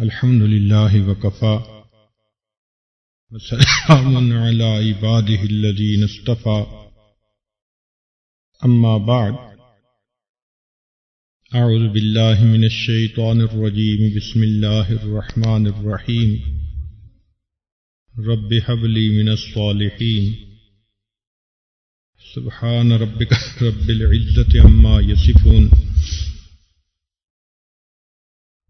الحمد لله وكفى. وسلام على عباده الذين اصطفى. أما بعد. أعوذ بالله من الشيطان الرجيم. بسم الله الرحمن الرحيم. رب هب لي من الصالحين. سبحان ربك رب العزة عما يصفون.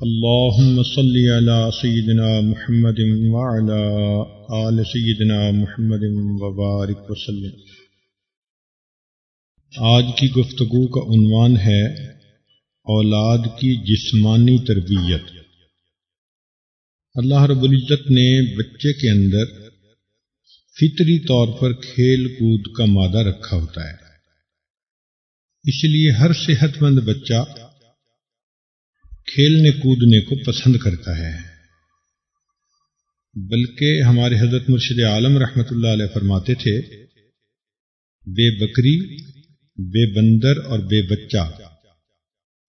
اللهم صل على سيدنا محمد وعلى آل سيدنا محمد وبارك وسلم۔ آج کی گفتگو کا عنوان ہے اولاد کی جسمانی تربیت۔ اللہ رب العزت نے بچے کے اندر فطری طور پر کھیل کود کا مادہ رکھا ہوتا ہے۔ اس لیے ہر صحت مند بچہ کھیلنے کودنے کو پسند کرتا ہے۔ بلکہ ہمارے حضرت مرشد عالم رحمت اللہ علیہ فرماتے تھے، بے بکری، بے بندر اور بے بچہ۔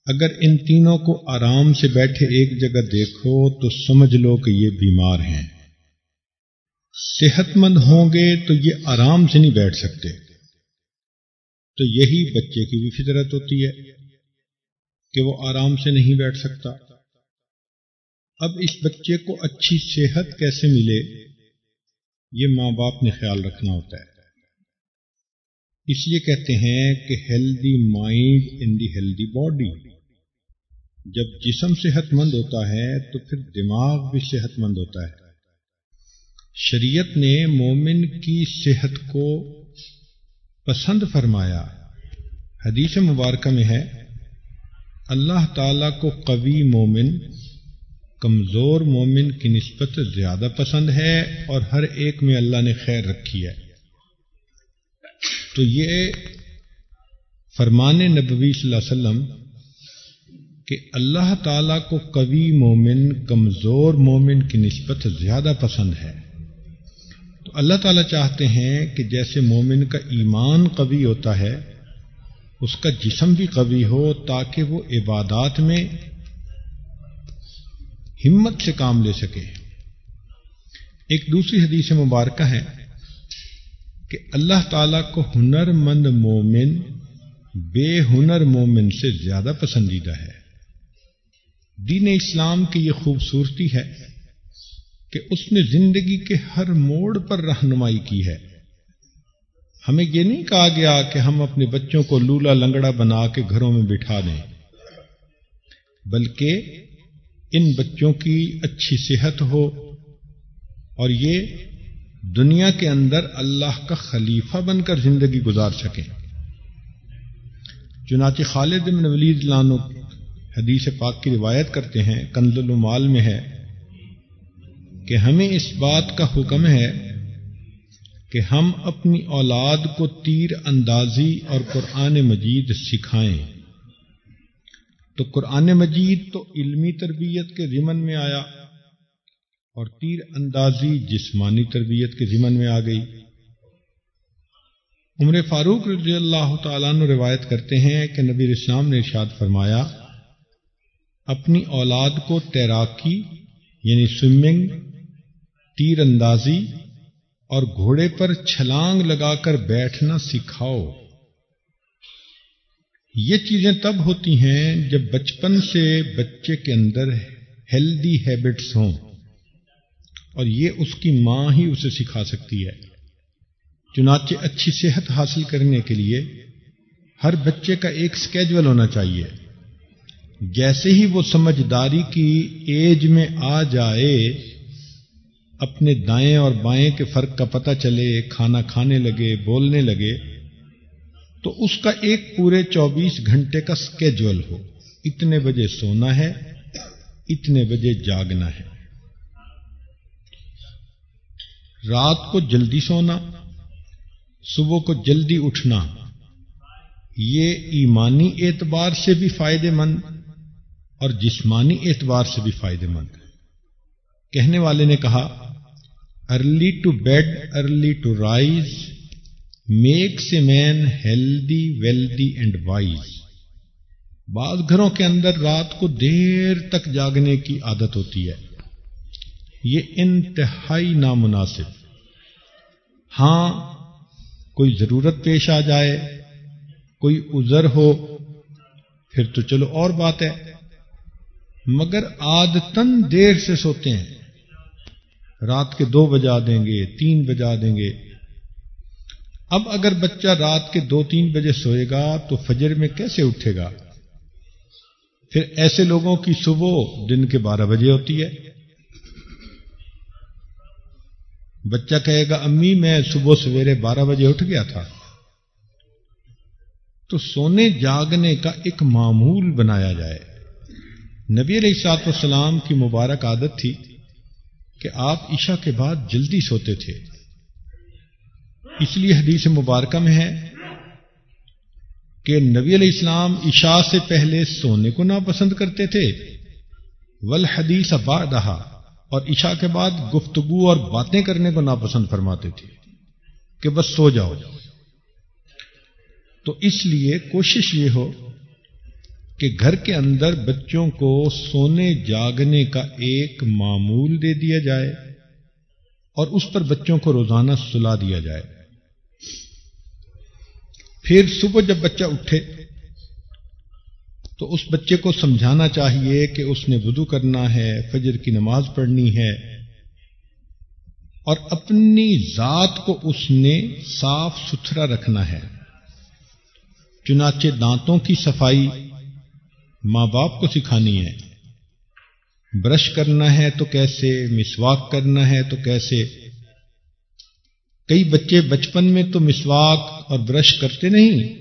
اگر ان تینوں کو آرام سے بیٹھے ایک جگہ دیکھو تو سمجھ لو کہ یہ بیمار ہیں۔ صحت مند ہوں گے تو یہ آرام سے نہیں بیٹھ سکتے۔ تو یہی بچے کی بھی فطرت ہوتی ہے۔ کہ وہ آرام سے نہیں بیٹھ سکتا۔ اب اس بچے کو اچھی صحت کیسے ملے؟ یہ ماں باپ نے خیال رکھنا ہوتا ہے۔ اس لیے کہتے ہیں کہ healthy mind in the healthy body جب جسم صحت مند ہوتا ہے تو پھر دماغ بھی صحت مند ہوتا ہے۔ شریعت نے مومن کی صحت کو پسند فرمایا۔ حدیث مبارکہ میں ہے اللہ تعالی کو قوی مومن، کمزور مومن کی نسبت زیادہ پسند ہے اور ہر ایک میں اللہ نے خیر رکھی ہے۔ تو یہ فرمان نبوی صلی اللہ علیہ وسلم کہ اللہ تعالی کو قوی مومن، کمزور مومن کی نسبت زیادہ پسند ہے۔ تو اللہ تعالیٰ چاہتے ہیں کہ جیسے مومن کا ایمان قوی ہوتا ہے اس کا جسم بھی قوی ہو تاکہ وہ عبادات میں ہمت سے کام لے سکے۔ ایک دوسری حدیث مبارکہ ہے کہ اللہ تعالی کو ہنر مند مومن بے ہنر مومن سے زیادہ پسندیدہ ہے۔ دین اسلام کی یہ خوبصورتی ہے کہ اس نے زندگی کے ہر موڑ پر رہنمائی کی ہے۔ ہمیں یہ نہیں کہا گیا کہ ہم اپنے بچوں کو لولا لنگڑا بنا کے گھروں میں بٹھا دیں، بلکہ ان بچوں کی اچھی صحت ہو اور یہ دنیا کے اندر اللہ کا خلیفہ بن کر زندگی گزار سکیں۔ چنانچہ خالد بن ولید لانو حدیث پاک کی روایت کرتے ہیں، کنز المال میں ہے کہ ہمیں اس بات کا حکم ہے کہ ہم اپنی اولاد کو تیر اندازی اور قرآن مجید سکھائیں۔ تو قرآن مجید تو علمی تربیت کے ضمن میں آیا اور تیر اندازی جسمانی تربیت کے ضمن میں آ گئی۔ عمر فاروق رضی اللہ تعالیٰ نے روایت کرتے ہیں کہ نبی اسلام نے ارشاد فرمایا، اپنی اولاد کو تیراکی یعنی سوئمنگ، تیر اندازی اور گھوڑے پر چھلانگ لگا کر بیٹھنا سکھاؤ۔ یہ چیزیں تب ہوتی ہیں جب بچپن سے بچے کے اندر ہیلدی ہیبٹس ہوں اور یہ اس کی ماں ہی اسے سکھا سکتی ہے۔ چنانچہ اچھی صحت حاصل کرنے کے لیے ہر بچے کا ایک سکیجول ہونا چاہیے۔ جیسے ہی وہ سمجھداری کی ایج میں آ جائے اپنے دائیں اور بائیں کے فرق کا پتہ چلے، کھانا کھانے لگے، بولنے لگے، تو اس کا ایک پورے چوبیس گھنٹے کا اسکیجول ہو۔ اتنے بجے سونا ہے، اتنے بجے جاگنا ہے۔ رات کو جلدی سونا، صبح کو جلدی اٹھنا، یہ ایمانی اعتبار سے بھی فائدے مند اور جسمانی اعتبار سے بھی فائدے مند۔ کہنے والے نے کہا early to bed early to rise makes a man healthy wealthy and wise بعض گھروں کے اندر رات کو دیر تک جاگنے کی عادت ہوتی ہے۔ یہ انتہائی نامناسب۔ ہاں کوئی ضرورت پیش آ جائے، کوئی عذر ہو، پھر تو چلو اور بات ہے مگر آدتن دیر سے سوتے ہیں۔ رات کے دو بجا دیں گے، تین بجا دیں گے۔ اب اگر بچہ رات کے دو تین بجے سوئے گا، تو فجر میں کیسے اٹھے گا؟ پھر ایسے لوگوں کی صبح دن کے بارہ بجے ہوتی ہے۔ بچہ کہے گا، امی، میں صبح سویرے بارہ بجے اٹھ گیا تھا۔ تو سونے جاگنے کا ایک معمول بنایا جائے۔ نبی علیہ سات والسلام کی مبارک عادت تھی۔ کہ آپ عشاء کے بعد جلدی سوتے تھے۔ اس لیے حدیث مبارکہ میں ہے کہ نبی علیہ السلام عشاء سے پہلے سونے کو ناپسند کرتے تھے۔ ول حدیث بعدہا، اور عشاء کے بعد گفتگو اور باتیں کرنے کو ناپسند فرماتے تھے کہ بس سو جاؤ۔ تو اس لیے کوشش یہ ہو کہ گھر کے اندر بچوں کو سونے جاگنے کا ایک معمول دے دیا جائے اور اس پر بچوں کو روزانہ سلا دیا جائے۔ پھر صبح جب بچہ اٹھے تو اس بچے کو سمجھانا چاہیے کہ اس نے وضو کرنا ہے، فجر کی نماز پڑھنی ہے اور اپنی ذات کو اس نے صاف ستھرا رکھنا ہے۔ چنانچہ دانتوں کی صفائی ماں باپ کو سکھانی ہے۔ برش کرنا ہے تو کیسے، مسواک کرنا ہے تو کیسے۔ کئی بچے بچپن میں تو مسواک اور برش کرتے نہیں۔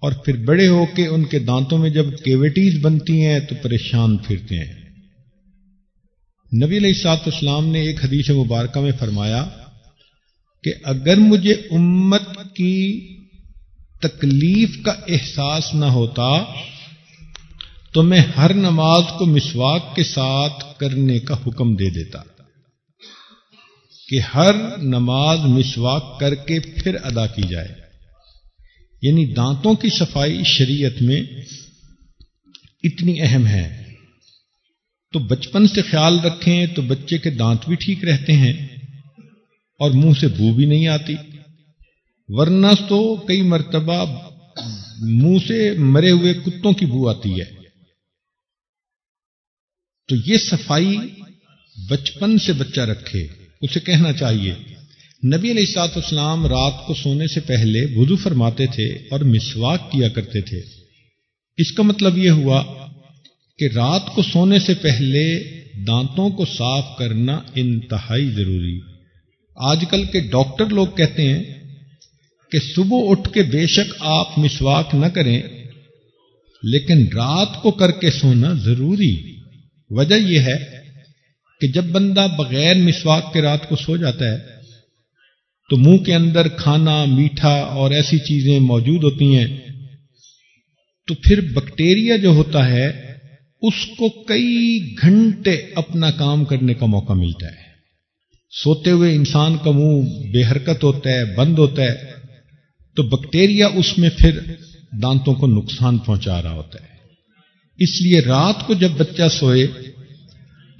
اور پھر بڑے ہو کے ان کے دانتوں میں جب کیویٹیز بنتی ہیں تو پریشان پھرتے ہیں۔ نبی علیہ سات اسلام نے ایک حدیث مبارکہ میں فرمایا کہ اگر مجھے امت کی تکلیف کا احساس نہ ہوتا تو میں ہر نماز کو مسواک کے ساتھ کرنے کا حکم دے دیتا کہ ہر نماز مسواک کر کے پھر ادا کی جائے۔ یعنی دانتوں کی صفائی شریعت میں اتنی اہم ہے۔ تو بچپن سے خیال رکھیں تو بچے کے دانت بھی ٹھیک رہتے ہیں اور منہ سے بو بھی نہیں آتی۔ ورنہ تو کئی مرتبہ منہ سے مرے ہوئے کتوں کی بو آتی ہے۔ تو یہ صفائی بچپن سے بچہ رکھے، اسے کہنا چاہیے۔ نبی علیہ سات اسلام رات کو سونے سے پہلے وضو فرماتے تھے اور مسواک کیا کرتے تھے۔ اس کا مطلب یہ ہوا کہ رات کو سونے سے پہلے دانتوں کو صاف کرنا انتہائی ضروری۔ آج کل کے ڈاکٹر لوگ کہتے ہیں کہ صبح اٹھ کے بے شک آپ مسواک نہ کریں، لیکن رات کو کر کے سونا ضروری۔ وجہ یہ ہے کہ جب بندہ بغیر مسواک کے رات کو سو جاتا ہے، تو منہ کے اندر کھانا، میٹھا اور ایسی چیزیں موجود ہوتی ہیں، تو پھر بکٹیریا جو ہوتا ہے، اس کو کئی گھنٹے اپنا کام کرنے کا موقع ملتا ہے۔ سوتے ہوئے انسان کا منہ بے حرکت ہوتا ہے، بند ہوتا ہے، تو بکٹیریا اس میں پھر دانتوں کو نقصان پہنچا رہا ہوتا ہے۔ اس لیے رات کو جب بچہ سوئے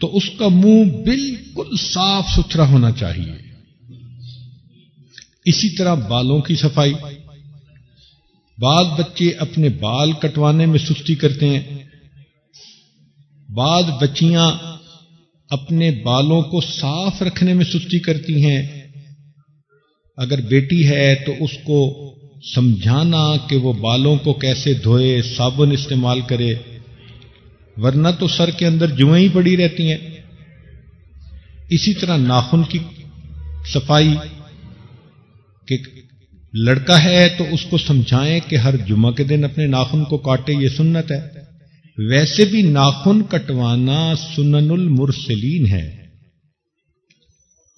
تو اس کا منہ بالکل صاف ستھرا ہونا چاہیے۔ اسی طرح بالوں کی صفائی۔ بعض بچے اپنے بال کٹوانے میں سستی کرتے ہیں۔ بعض بچیاں اپنے بالوں کو صاف رکھنے میں سستی کرتی ہیں۔ اگر بیٹی ہے تو اس کو سمجھانا کہ وہ بالوں کو کیسے دھوئے، صابن استعمال کرے۔ ورنہ تو سر کے اندر جوئیں ہی پڑی رہتی ہیں۔ اسی طرح ناخن کی صفائی، کہ لڑکا ہے تو اس کو سمجھائیں کہ ہر جمعہ کے دن اپنے ناخن کو کاٹے، یہ سنت ہے۔ ویسے بھی ناخن کٹوانا سنن المرسلین ہے۔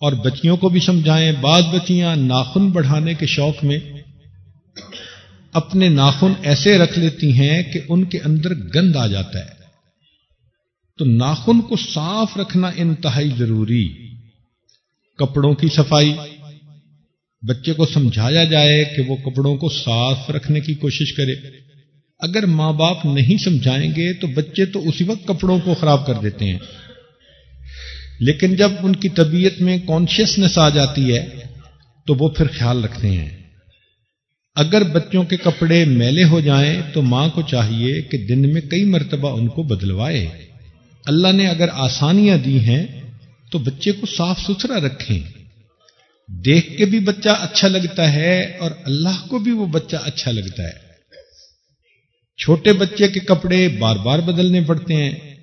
اور بچیوں کو بھی سمجھائیں، بعض بچیاں ناخن بڑھانے کے شوق میں اپنے ناخن ایسے رکھ لیتی ہیں کہ ان کے اندر گند آ جاتا ہے۔ تو ناخن کو صاف رکھنا انتہائی ضروری۔ کپڑوں کی صفائی۔ بچے کو سمجھایا جائے کہ وہ کپڑوں کو صاف رکھنے کی کوشش کرے۔ اگر ماں باپ نہیں سمجھائیں گے تو بچے تو اسی وقت کپڑوں کو خراب کر دیتے ہیں۔ لیکن جب ان کی طبیعت میں کانشیسنیس آ جاتی ہے، تو وہ پھر خیال رکھتے ہیں۔ اگر بچوں کے کپڑے میلے ہو جائیں، تو ماں کو چاہیے کہ دن میں کئی مرتبہ ان کو بدلوائے۔ اللہ نے اگر آسانیاں دی ہیں تو بچے کو صاف ستھرا رکھیں۔ دیکھ کے بھی بچہ اچھا لگتا ہے اور اللہ کو بھی وہ بچہ اچھا لگتا ہے۔ چھوٹے بچے کے کپڑے بار بار بدلنے پڑتے ہیں۔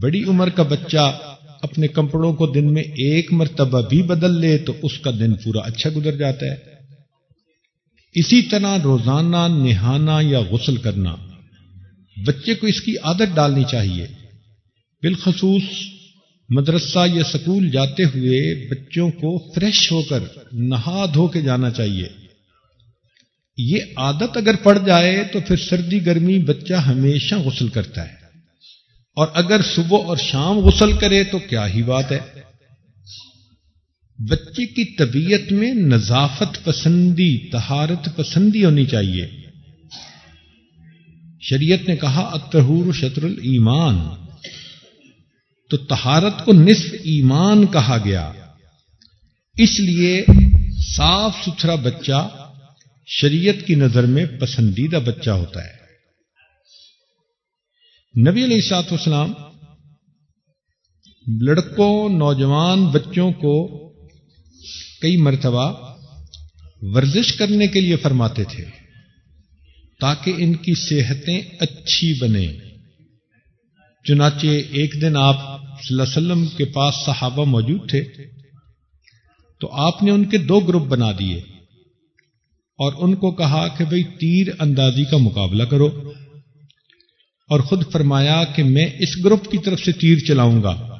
بڑی عمر کا بچہ اپنے کپڑوں کو دن میں ایک مرتبہ بھی بدل لے تو اس کا دن پورا اچھا گزر جاتا ہے۔ اسی طرح روزانہ نہانا یا غسل کرنا۔ بچے کو اس کی عادت ڈالنی چاہیے۔ بالخصوص مدرسہ یا سکول جاتے ہوئے بچوں کو فریش ہو کر نہا دھو کے جانا چاہیے۔ یہ عادت اگر پڑ جائے تو پھر سردی گرمی بچہ ہمیشہ غسل کرتا ہے۔ اور اگر صبح اور شام غسل کرے تو کیا ہی بات ہے۔ بچے کی طبیعت میں نظافت پسندی تہارت پسندی ہونی چاہیے۔ شریعت نے کہا اتہور شطر المان تو تہارت کو نصف ایمان کہا گیا۔ اس لیے صاف ستھرا بچہ شریعت کی نظر میں پسندیدہ بچہ ہوتا ہے۔ نبی علیہ سات وسلام لڑکوں، نوجوان بچوں کو کئی مرتبہ ورزش کرنے کے لیے فرماتے تھے تاکہ ان کی صحتیں اچھی بنیں۔ چنانچہ ایک دن آپ صلی اللہ علیہ وسلم کے پاس صحابہ موجود تھے، تو آپ نے ان کے دو گروپ بنا دیے اور ان کو کہا کہ بھئی تیر اندازی کا مقابلہ کرو اور خود فرمایا کہ میں اس گروپ کی طرف سے تیر چلاؤں گا۔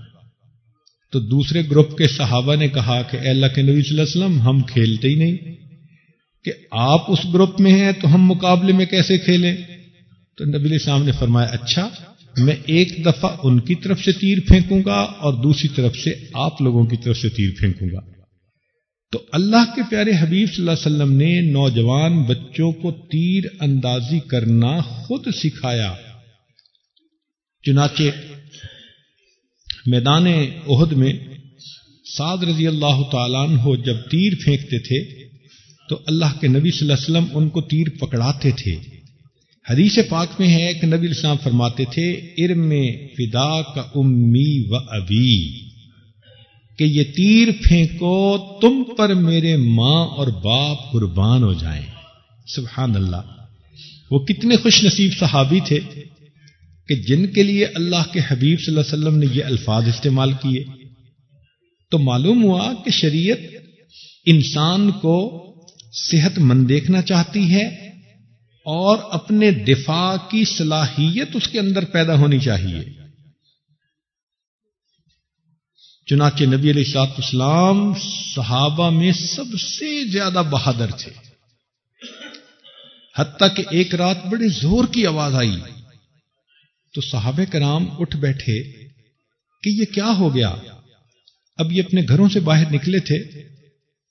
تو دوسرے گروپ کے صحابہ نے کہا کہ اے اللہ کے نبی صلی اللہ علیہ وسلم، ہم کھیلتے ہی نہیں۔ کہ آپ اس گروپ میں ہیں تو ہم مقابلے میں کیسے کھیلیں؟ تو نبی علیہ السلام نے فرمایا اچھا میں ایک دفعہ ان کی طرف سے تیر پھینکوں گا اور دوسری طرف سے آپ لوگوں کی طرف سے تیر پھینکوں گا۔ تو اللہ کے پیارے حبیب صلی اللہ علیہ وسلم نے نوجوان بچوں کو تیر اندازی کرنا خود سکھایا۔ چنانچہ میدان عہد میں سعد رضی اللہ تعالیٰ ہو جب تیر پھینکتے تھے تو اللہ کے نبی صلی اللہ علیہ وسلم ان کو تیر پکڑاتے تھے۔ حدیث پاک میں ہے کہ نبی السلام فرماتے تھے، ارم فدا کا امی و ابی، کہ یہ تیر پھینکو، تم پر میرے ماں اور باپ قربان ہو جائیں۔ سبحان اللہ وہ کتنے خوش نصیب صحابی تھے کہ جن کے لیے اللہ کے حبیب صلی اللہ علیہ وسلم نے یہ الفاظ استعمال کیے۔ تو معلوم ہوا کہ شریعت انسان کو صحت مند دیکھنا چاہتی ہے اور اپنے دفاع کی صلاحیت اس کے اندر پیدا ہونی چاہیے۔ چنانچہ نبی علیہ سات اسلام صحابہ میں سب سے زیادہ بہادر تھے۔ حتیٰ کہ ایک رات بڑے زور کی آواز آئی۔ تو صحابہ کرام اٹھ بیٹھے کہ یہ کیا ہو گیا؟ اب یہ اپنے گھروں سے باہر نکلے تھے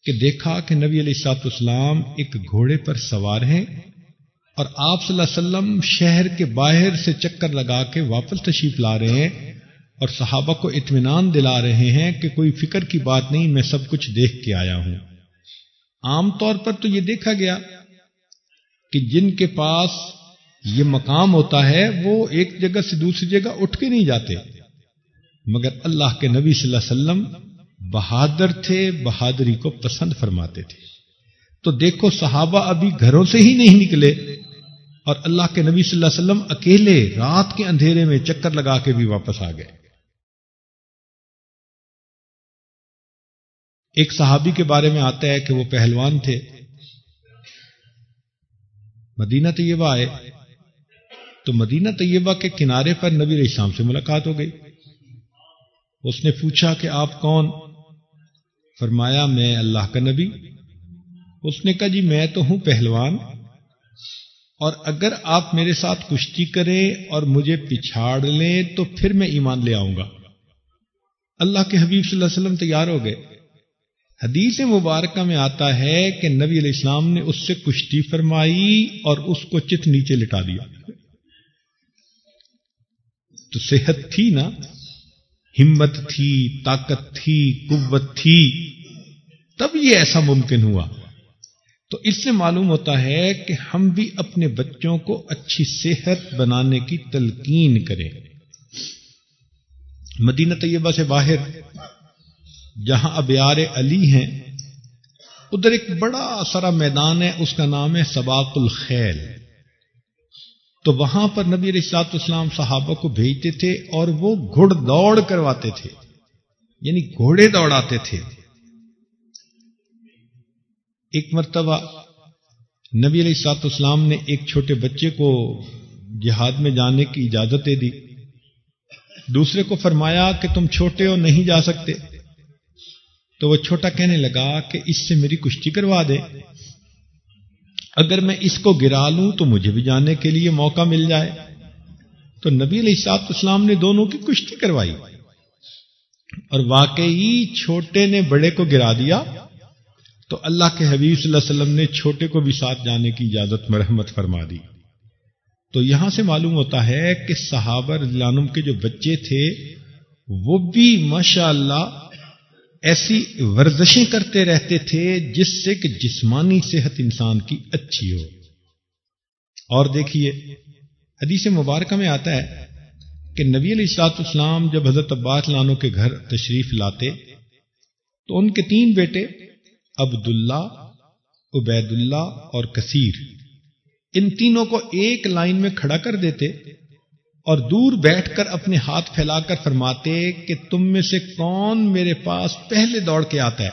کہ دیکھا کہ نبی علیہ سات اسلام ایک گھوڑے پر سوار ہیں۔ اور آپ صلی اللہ علیہ وسلم شہر کے باہر سے چکر لگا کے واپس تشریف لا رہے ہیں اور صحابہ کو اطمینان دلا رہے ہیں کہ کوئی فکر کی بات نہیں، میں سب کچھ دیکھ کے آیا ہوں۔ عام طور پر تو یہ دیکھا گیا کہ جن کے پاس یہ مقام ہوتا ہے، وہ ایک جگہ سے دوسری جگہ اٹھ کے نہیں جاتے۔ مگر اللہ کے نبی صلی اللہ علیہ وسلم بہادر تھے، بہادری کو پسند فرماتے تھے۔ تو دیکھو، صحابہ ابھی گھروں سے ہی نہیں نکلے۔ اور اللہ کے نبی صلی اللہ علیہ وسلم اکیلے رات کے اندھیرے میں چکر لگا کے بھی واپس آ گئے۔ ایک صحابی کے بارے میں آتا ہے کہ وہ پہلوان تھے۔ مدینہ طیبہ آئے۔ تو مدینہ طیبہ کے کنارے پر نبی علیہ السلام سے ملاقات ہو گئی۔ اس نے پوچھا کہ آپ کون؟ فرمایا، میں اللہ کا نبی۔ اس نے کہا جی میں تو ہوں پہلوان۔ اور اگر آپ میرے ساتھ کشتی کریں اور مجھے پچھاڑ لیں تو پھر میں ایمان لے آؤں گا۔ اللہ کے حبیب صلی اللہ علیہ وسلم تیار ہو گئے۔ حدیث مبارکہ میں آتا ہے کہ نبی علیہ السلام نے اس سے کشتی فرمائی اور اس کو چت نیچے لٹا دیا۔ تو صحت تھی نا؟ ہمت تھی، طاقت تھی، قوت تھی۔ تب یہ ایسا ممکن ہوا۔ تو اس سے معلوم ہوتا ہے کہ ہم بھی اپنے بچوں کو اچھی صحت بنانے کی تلقین کریں۔ مدینہ طیبہ سے باہر، جہاں ابیار علی ہیں، ادھر ایک بڑا سارا میدان ہے، اس کا نام ہے سباق الخیل۔ تو وہاں پر نبی رسلاط اسلام صحابہ کو بھیجتے تھے اور وہ گھڑ دوڑ کرواتے تھے یعنی گھوڑے دوڑاتے تھے۔ ایک مرتبہ نبی علیہ السلاط اسلام نے ایک چھوٹے بچے کو جہاد میں جانے کی اجازت دے دی۔ دوسرے کو فرمایا کہ تم چھوٹے ہو، نہیں جا سکتے۔ تو وہ چھوٹا کہنے لگا کہ اس سے میری کشتی کروا دے۔ اگر میں اس کو گرا لوں تو مجھے بھی جانے کے لیے موقع مل جائے۔ تو نبی علیہ السلاط اسلام نے دونوں کی کشتی کروائی اور واقعی چھوٹے نے بڑے کو گرا دیا۔ تو اللہ کے حبیب صلی اللہ علیہ وسلم نے چھوٹے کو بھی ساتھ جانے کی اجازت مرحمت فرما دی۔ تو یہاں سے معلوم ہوتا ہے کہ صحابہ عنم کے جو بچے تھے، وہ بھی ماشاء اللہ ایسی ورزشیں کرتے رہتے تھے جس سے کہ جسمانی صحت انسان کی اچھی ہو۔ اور دیکھیے، حدیث مبارکہ میں آتا ہے کہ نبی علیہ السلاط اسلام جب حضرت عباس لانو کے گھر تشریف لاتے تو ان کے تین بیٹے عبداللہ عبید اللہ اور کثیر۔ ان تینوں کو ایک لائن میں کھڑا کر دیتے اور دور بیٹھ کر اپنے ہاتھ پھیلا کر فرماتے کہ تم میں سے کون میرے پاس پہلے دوڑ کے آتا ہے؟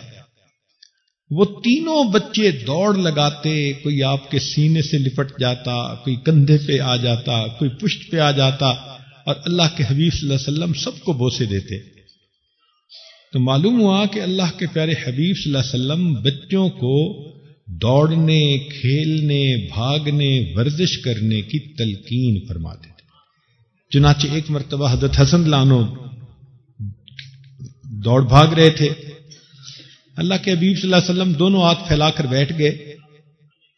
وہ تینوں بچے دوڑ لگاتے، کوئی آپ کے سینے سے لپٹ جاتا، کوئی کندھے پہ آ جاتا، کوئی پشت پہ آ جاتا اور اللہ کے حبیب صلی اللہ علیہ وسلم سب کو بوسے دیتے۔ تو معلوم ہوا کہ اللہ کے پیارے حبیب صلی اللہ علیہ وسلم بچوں کو دوڑنے، کھیلنے، بھاگنے، ورزش کرنے کی تلقین فرماتے تھے۔ چنانچہ ایک مرتبہ حضرت حسن لانو دوڑ بھاگ رہے تھے۔ اللہ کے حبیب صلی اللہ علیہ وسلم دونوں ہاتھ پھیلا کر بیٹھ گئے۔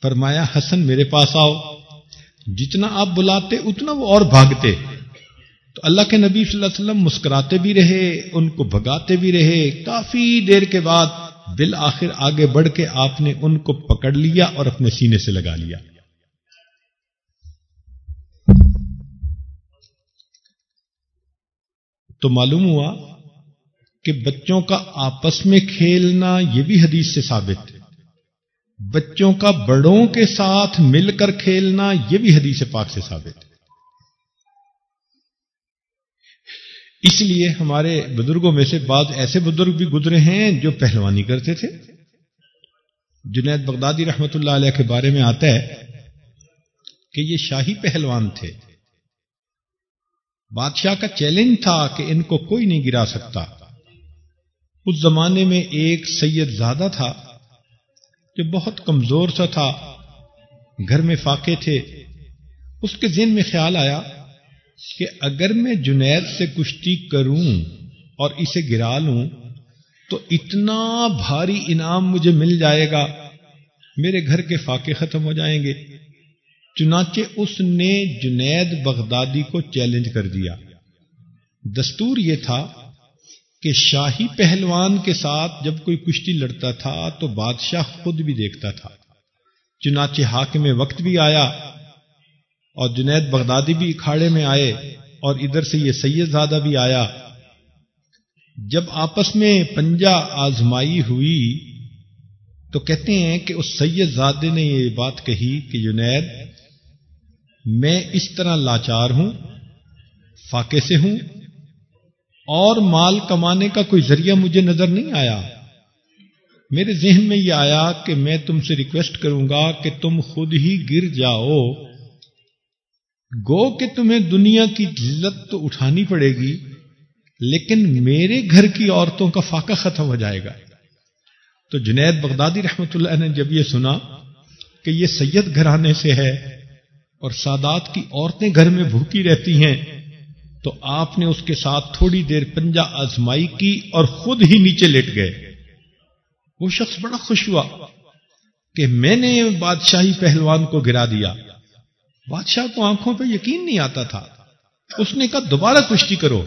فرمایا، حسن میرے پاس آؤ۔ جتنا آپ بلاتے، اتنا وہ اور بھاگتے۔ تو اللہ کے نبی صلی اللہ علیہ وسلم مسکراتے بھی رہے، ان کو بھگاتے بھی رہے۔ کافی دیر کے بعد بالآخر آگے بڑھ کے آپ نے ان کو پکڑ لیا اور اپنے سینے سے لگا لیا۔ تو معلوم ہوا کہ بچوں کا آپس میں کھیلنا یہ بھی حدیث سے ثابت ہے۔ بچوں کا بڑوں کے ساتھ مل کر کھیلنا یہ بھی حدیث پاک سے ثابت ہے۔ اس لیے ہمارے بزرگوں میں سے بعض ایسے بزرگ بھی گزرے ہیں جو پہلوانی کرتے تھے۔ جنید بغدادی رحمت اللہ علیہ کے بارے میں آتا ہے کہ یہ شاہی پہلوان تھے۔ بادشاہ کا چیلنج تھا کہ ان کو کوئی نہیں گرا سکتا۔ اس زمانے میں ایک سید زادہ تھا جو بہت کمزور سا تھا، گھر میں فاقے تھے۔ اس کے ذہن میں خیال آیا کہ اگر میں جنید سے کشتی کروں اور اسے گرا لوں، تو اتنا بھاری انعام مجھے مل جائے گا، میرے گھر کے فاقے ختم ہو جائیں گے۔ چنانچہ اس نے جنید بغدادی کو چیلنج کر دیا۔ دستور یہ تھا کہ شاہی پہلوان کے ساتھ جب کوئی کشتی لڑتا تھا، تو بادشاہ خود بھی دیکھتا تھا۔ چنانچہ حاکم وقت بھی آیا اور جنید بغدادی بھی اکھاڑے میں آئے اور ادھر سے یہ سید زادہ بھی آیا۔ جب آپس میں پنجا آزمائی ہوئی تو کہتے ہیں کہ اس سید زادے نے یہ بات کہی کہ جنید، میں اس طرح لاچار ہوں، فاقے سے ہوں، اور مال کمانے کا کوئی ذریعہ مجھے نظر نہیں آیا۔ میرے ذہن میں یہ آیا کہ میں تم سے ریکویسٹ کروں گا کہ تم خود ہی گر جاؤ۔ گو کہ تمہیں دنیا کی ذلت تو اٹھانی پڑے گی، لیکن میرے گھر کی عورتوں کا فاقہ ختم ہو جائے گا۔ تو جنید بغدادی رحمت اللہ نے جب یہ سنا کہ یہ سید گھرانے سے ہے اور سادات کی عورتیں گھر میں بھوکی رہتی ہیں، تو آپ نے اس کے ساتھ تھوڑی دیر پنجا آزمائی کی اور خود ہی نیچے لیٹ گئے۔ وہ شخص بڑا خوش ہوا کہ میں نے بادشاہی پہلوان کو گرا دیا۔ بادشاہ کو آنکھوں پہ یقین نہیں آتا تھا۔ اس نے کہا، دوبارہ کشتی کرو۔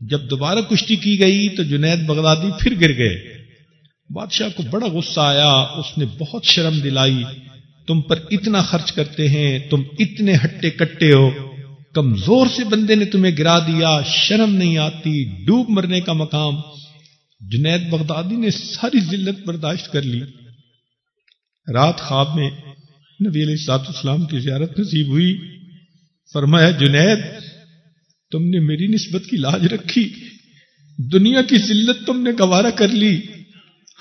جب دوبارہ کشتی کی گئی تو جنید بغدادی پھر گر گئے۔ بادشاہ کو بڑا غصہ آیا۔ اس نے بہت شرم دلائی۔ تم پر اتنا خرچ کرتے ہیں، تم اتنے ہٹے کٹے ہو۔ کمزور سے بندے نے تمہیں گرا دیا۔ شرم نہیں آتی، ڈوب مرنے کا مقام۔ جنید بغدادی نے ساری ذلت برداشت کر لی۔ رات خواب میں نبی علیہ سات اسلام کی زیارت نصیب ہوئی۔ فرمایا، جنید، تم نے میری نسبت کی لاج رکھی۔ دنیا کی ذلت تم نے گوارا کر لی۔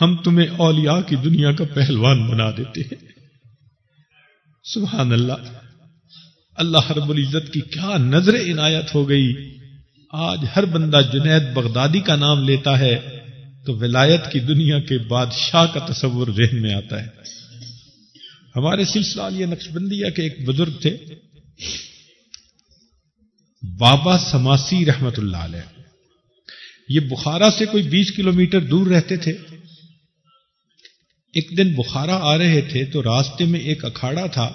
ہم تمہیں اولیاء کی دنیا کا پہلوان بنا دیتے ہیں۔ سبحان اللہ۔ اللہ رب العزت کی کیا نظر عنایت ہو گئی۔ آج ہر بندہ جنید بغدادی کا نام لیتا ہے تو ولایت کی دنیا کے بادشاہ کا تصور ذہن میں آتا ہے۔ ہمارے سلسلہ علیہ نقش بندیا کے ایک بزرگ تھے، بابا سماسی رحمت اللہ علیہ۔ یہ بخارا سے کوئی بیس کلومیٹر دور رہتے تھے۔ ایک دن بخارا آ رہے تھے تو راستے میں ایک اکھاڑا تھا،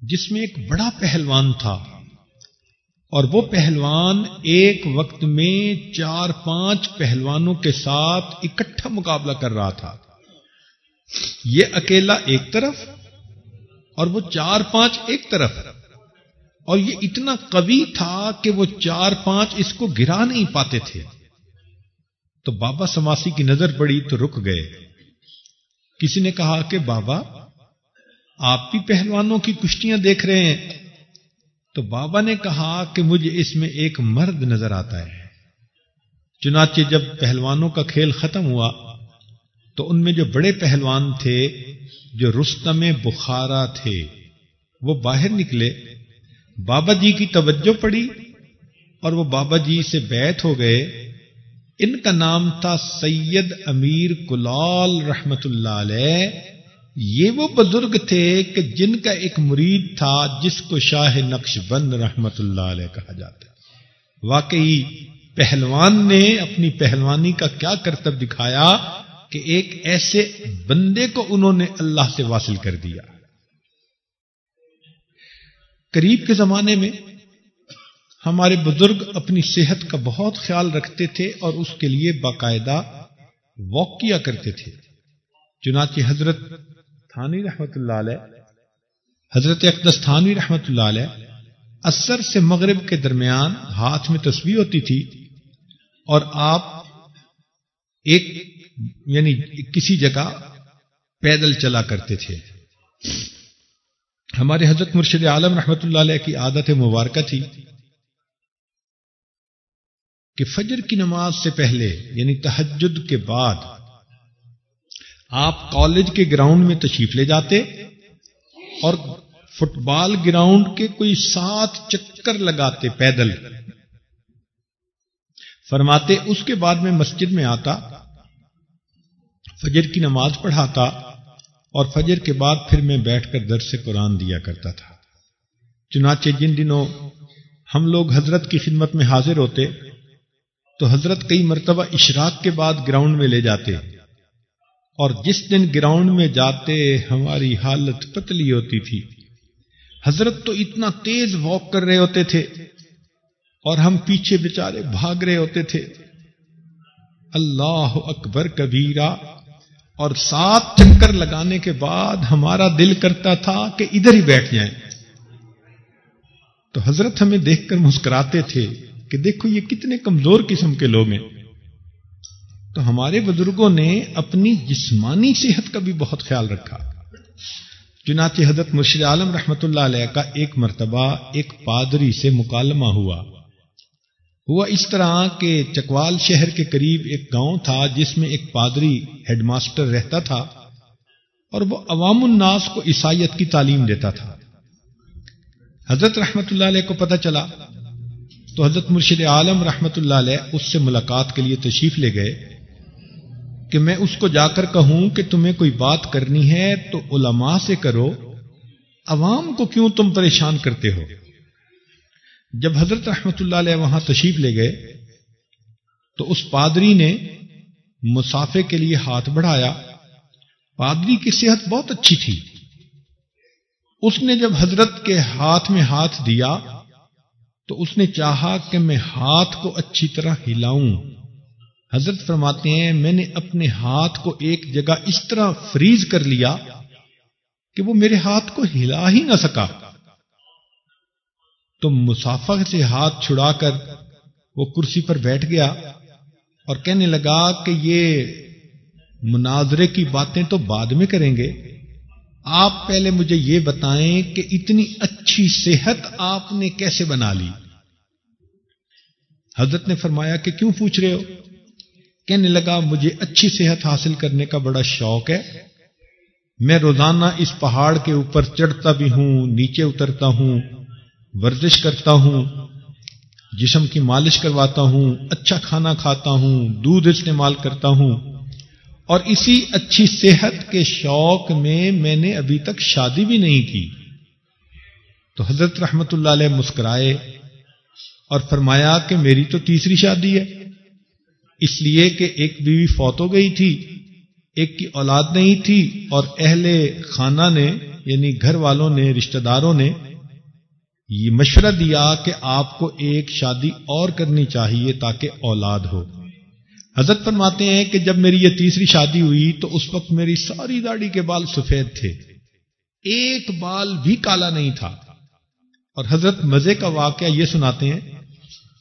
جس میں ایک بڑا پہلوان تھا۔ اور وہ پہلوان ایک وقت میں چار پانچ پہلوانوں کے ساتھ اکٹھا مقابلہ کر رہا تھا۔ یہ اکیلا ایک طرف اور وہ چار پانچ ایک طرف۔ اور یہ اتنا قوی تھا کہ وہ چار پانچ اس کو گرا نہیں پاتے تھے۔ تو بابا سماسی کی نظر پڑی تو رک گئے۔ کسی نے کہا کہ بابا، آپ بھی پہلوانوں کی کشتیاں دیکھ رہے ہیں۔ تو بابا نے کہا کہ مجھے اس میں ایک مرد نظر آتا ہے۔ چنانچہ جب پہلوانوں کا کھیل ختم ہوا تو ان میں جو بڑے پہلوان تھے، جو رستم بخارا تھے، وہ باہر نکلے، بابا جی کی توجہ پڑی اور وہ بابا جی سے بیت ہو گئے۔ ان کا نام تھا سید امیر کلال رحمت اللہ علیہ۔ یہ وہ بزرگ تھے کہ جن کا ایک مرید تھا، جس کو شاہ نقش بند رحمت اللہ علیہ کہا جاتا ہے۔ واقعی، پہلوان نے اپنی پہلوانی کا کیا کرتب دکھایا؟ کہ ایک ایسے بندے کو انہوں نے اللہ سے واصل کر دیا۔ قریب کے زمانے میں ہمارے بزرگ اپنی صحت کا بہت خیال رکھتے تھے اور اس کے لیے باقاعدہ واک کیا کرتے تھے۔ چنانچہ حضرت تھانی رحمت اللہ علیہ، حضرت اقدس تھانوی رحمت اللہ علیہ اثر سے مغرب کے درمیان ہاتھ میں تصویر ہوتی تھی اور آپ ایک یعنی کسی جگہ پیدل چلا کرتے تھے۔ ہمارے حضرت مرشد عالم رحمت اللہ علیہ کی عادت مبارکہ تھی کہ فجر کی نماز سے پہلے یعنی تحجد کے بعد، آپ کالج کے گراؤنڈ میں تشریف لے جاتے اور فٹ بال گراؤنڈ کے کوئی سات چکر لگاتے پیدل۔ فرماتے، اس کے بعد میں مسجد میں آتا فجر کی نماز پڑھاتا اور فجر کے بعد پھر میں بیٹھ کر درس سے قرآن دیا کرتا تھا۔ چنانچہ جن دنوں ہم لوگ حضرت کی خدمت میں حاضر ہوتے تو حضرت کئی مرتبہ اشراق کے بعد گراؤنڈ میں لے جاتے اور جس دن گراؤنڈ میں جاتے ہماری حالت پتلی ہوتی تھی۔ حضرت تو اتنا تیز واک کر رہے ہوتے تھے اور ہم پیچھے بےچارے بھاگ رہے ہوتے تھے۔ اللہ اکبر کبیرہ۔ اور سات چکر لگانے کے بعد ہمارا دل کرتا تھا کہ ادھر ہی بیٹھ جائیں۔ تو حضرت ہمیں دیکھ کر مسکراتے تھے کہ دیکھو یہ کتنے کمزور قسم کے لوگ ہیں۔ تو ہمارے بزرگوں نے اپنی جسمانی صحت کا بھی بہت خیال رکھا۔ چنانچہ حضرت مرشد عالم رحمت اللہ علیہ کا ایک مرتبہ ایک پادری سے مکالمہ ہوا۔ ہوا اس طرح کہ چکوال شہر کے قریب ایک گاؤں تھا جس میں ایک پادری ہیڈ ماسٹر رہتا تھا اور وہ عوام الناس کو عیسائیت کی تعلیم دیتا تھا۔ حضرت رحمت اللہ علیہ کو پتہ چلا تو حضرت مرشد عالم رحمت اللہ علیہ اس سے ملاقات کے لیے تشریف لے گئے کہ میں اس کو جا کر کہوں کہ تمہیں کوئی بات کرنی ہے تو علماء سے کرو، عوام کو کیوں تم پریشان کرتے ہو؟ جب حضرت رحمت اللہ علیہ وہاں تشریف لے گئے، تو اس پادری نے مسافے کے لیے ہاتھ بڑھایا۔ پادری کی صحت بہت اچھی تھی۔ اس نے جب حضرت کے ہاتھ میں ہاتھ دیا، تو اس نے چاہا کہ میں ہاتھ کو اچھی طرح ہلاؤں۔ حضرت فرماتے ہیں، میں نے اپنے ہاتھ کو ایک جگہ اس طرح فریز کر لیا کہ وہ میرے ہاتھ کو ہلا ہی نہ سکا۔ تو مسافر سے ہاتھ چھڑا کر وہ کرسی پر بیٹھ گیا اور کہنے لگا کہ یہ مناظرے کی باتیں تو بعد میں کریں گے۔ آپ پہلے مجھے یہ بتائیں کہ اتنی اچھی صحت آپ نے کیسے بنا لی؟ حضرت نے فرمایا کہ کیوں پوچھ رہے ہو؟ کہنے لگا، مجھے اچھی صحت حاصل کرنے کا بڑا شوق ہے۔ میں روزانہ اس پہاڑ کے اوپر چڑھتا بھی ہوں، نیچے اترتا ہوں ورزش کرتا ہوں، جسم کی مالش کرواتا ہوں اچھا کھانا کھاتا ہوں، دودھ استعمال کرتا ہوں۔ اور اسی اچھی صحت کے شوق میں میں نے ابھی تک شادی بھی نہیں کی۔ تو حضرت رحمت اللہ علیہ مسکرائے اور فرمایا کہ میری تو تیسری شادی ہے۔ اس لیے کہ ایک بیوی فوت ہو گئی تھی، ایک کی اولاد نہیں تھی اور اہل خانہ نے یعنی گھر والوں نے، رشتہ داروں نے یہ مشورہ دیا کہ آپ کو ایک شادی اور کرنی چاہیے تاکہ اولاد ہو۔ حضرت فرماتے ہیں کہ جب میری یہ تیسری شادی ہوئی تو اس وقت میری ساری داڑھی کے بال سفید تھے۔ ایک بال بھی کالا نہیں تھا۔ اور حضرت مزے کا واقعہ یہ سناتے ہیں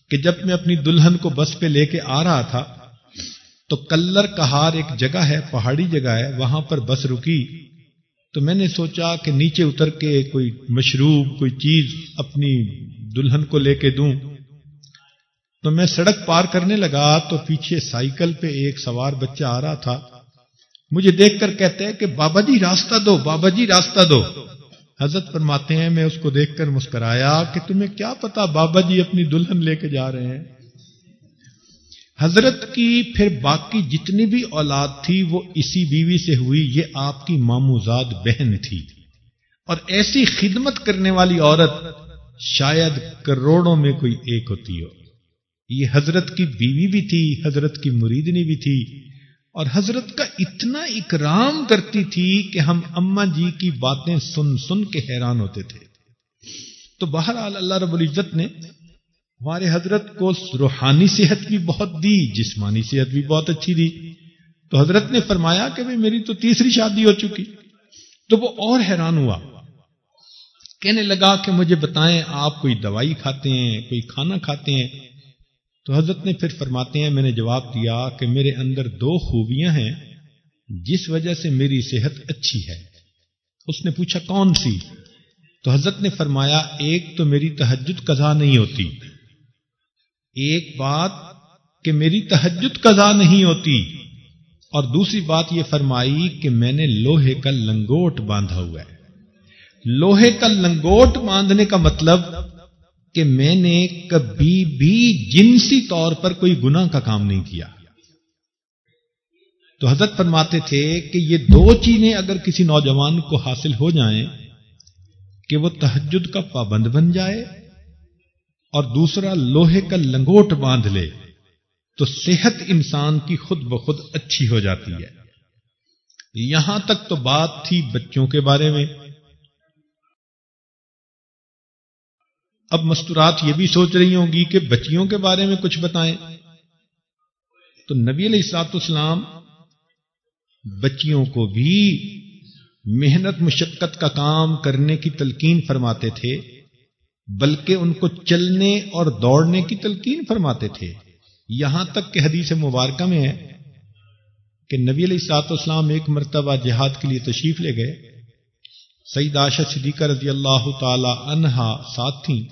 کہ جب میں اپنی دلہن کو بس پہ لے کے آ رہا تھا تو کلر کہار ایک جگہ ہے، پہاڑی جگہ ہے، وہاں پر بس رکی۔ تو میں نے سوچا کہ نیچے اتر کے کوئی مشروب، کوئی چیز اپنی دلہن کو لے کے دوں۔ تو میں سڑک پار کرنے لگا تو پیچھے سائیکل پہ ایک سوار بچہ آ رہا تھا۔ مجھے دیکھ کر کہتے ہیں کہ بابا جی راستہ دو، بابا جی راستہ دو۔ حضرت فرماتے ہیں، میں اس کو دیکھ کر مسکرایا کہ تمہیں کیا پتا بابا جی اپنی دلہن لے کے جا رہے ہیں۔ حضرت کی پھر باقی جتنی بھی اولاد تھی وہ اسی بیوی سے ہوئی، یہ آپ کی ماموزاد بہن تھی۔ اور ایسی خدمت کرنے والی عورت شاید کروڑوں میں کوئی ایک ہوتی ہو۔ یہ حضرت کی بیوی بھی تھی، حضرت کی مریدنی بھی تھی۔ اور حضرت کا اتنا اکرام کرتی تھی کہ ہم اما جی کی باتیں سن سن کے حیران ہوتے تھے۔ تو بہرحال اللہ رب العزت نے ہمارے حضرت کو روحانی صحت بھی بہت دی، جسمانی صحت بھی بہت اچھی دی۔ تو حضرت نے فرمایا کہ بھائی میری تو تیسری شادی ہو چکی۔ تو وہ اور حیران ہوا۔ کہنے لگا کہ مجھے بتائیں، آپ کوئی دوائی کھاتے ہیں، کوئی کھانا کھاتے ہیں؟ تو حضرت نے پھر فرماتے ہیں، میں نے جواب دیا کہ میرے اندر دو خوبیاں ہیں، جس وجہ سے میری صحت اچھی ہے۔ اس نے پوچھا، کون سی؟ تو حضرت نے فرمایا، ایک تو میری تحجد قضا نہیں ہوتی۔ ایک بات کہ میری تحجد قضا نہیں ہوتی اور دوسری بات یہ فرمائی کہ میں نے لوہے کا لنگوٹ باندھا ہوا ہے۔ لوہے کا لنگوٹ باندھنے کا مطلب کہ میں نے کبھی بھی جنسی طور پر کوئی گناہ کا کام نہیں کیا۔ تو حضرت فرماتے تھے کہ یہ دو چیزیں اگر کسی نوجوان کو حاصل ہو جائیں کہ وہ تحجد کا پابند بن جائے اور دوسرا لوہے کا لنگوٹ باندھ لے، تو صحت انسان کی خود بخود اچھی ہو جاتی ہے۔ یہاں تک تو بات تھی بچوں کے بارے میں۔ اب مستورات یہ بھی سوچ رہی ہوں گی کہ بچیوں کے بارے میں کچھ بتائیں۔ تو نبی علیہ السلاط اسلام بچیوں کو بھی محنت مشقت کا کام کرنے کی تلقین فرماتے تھے۔ بلکہ ان کو چلنے اور دوڑنے کی تلقین فرماتے تھے۔ یہاں تک کہ حدیث مبارکہ میں ہے کہ نبی علیہ سات اسلام ایک مرتبہ جہاد کے لیے تشریف لے گئے۔ سعید آشا صدیقہ رضی اللہ تعالی عنہا ساتھ تھیں۔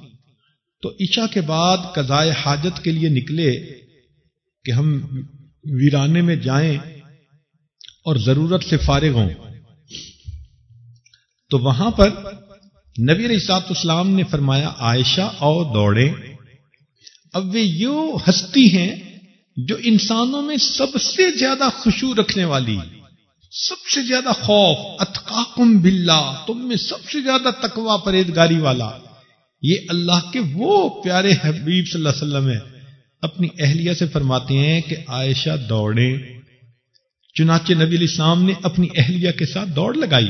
تو عشاء کے بعد قضائے حاجت کے لیے نکلے کہ ہم ویرانے میں جائیں اور ضرورت سے فارغ ہوں۔ تو وہاں پر نبی علیہ سات اسلام نے فرمایا، عائشہ اور دوڑے۔ اب وہ یوں ہستی ہیں جو انسانوں میں سب سے زیادہ خوشو رکھنے والی، سب سے زیادہ خوف، اتقاکم باللہ، تم میں سب سے زیادہ تقوا پرہیزگاری والا۔ یہ اللہ کے وہ پیارے حبیب صلی اللہ علیہ وسلم ہے اپنی اہلیہ سے فرماتے ہیں کہ، عائشہ، دوڑے۔ چنانچہ نبی علیہ السلام نے اپنی اہلیہ کے ساتھ دوڑ لگائی۔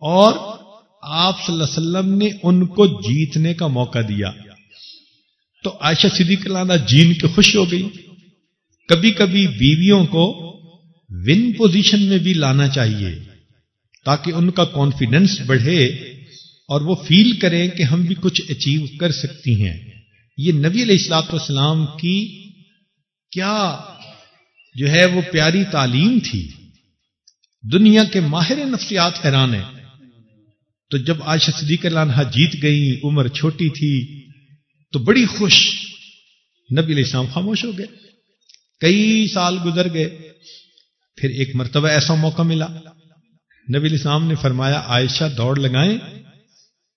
اور آپ صلی اللہ علیہ وسلم نے ان کو جیتنے کا موقع دیا۔ تو عائشہ صدیق لانا جین کے خوش ہو گئی۔ کبھی کبھی بیویوں کو ون پوزیشن میں بھی لانا چاہیے تاکہ ان کا کانفیڈنس بڑھے اور وہ فیل کریں کہ ہم بھی کچھ اچیو کر سکتی ہیں۔ یہ نبی علیہ السلاط والسلام کی کیا جو ہے وہ پیاری تعلیم تھی۔ دنیا کے ماہر نفسیات حیران ہیں۔ تو جب آج صدیق اللہ جیت گئی عمر چھوٹی تھی، تو بڑی خوش نبی علیہ السلام خاموش ہو گئے۔ کئی سال گزر گئے، پھر ایک مرتبہ ایسا موقع ملا۔ نبی علیہ السلام نے فرمایا، عائشہ دوڑ لگائیں۔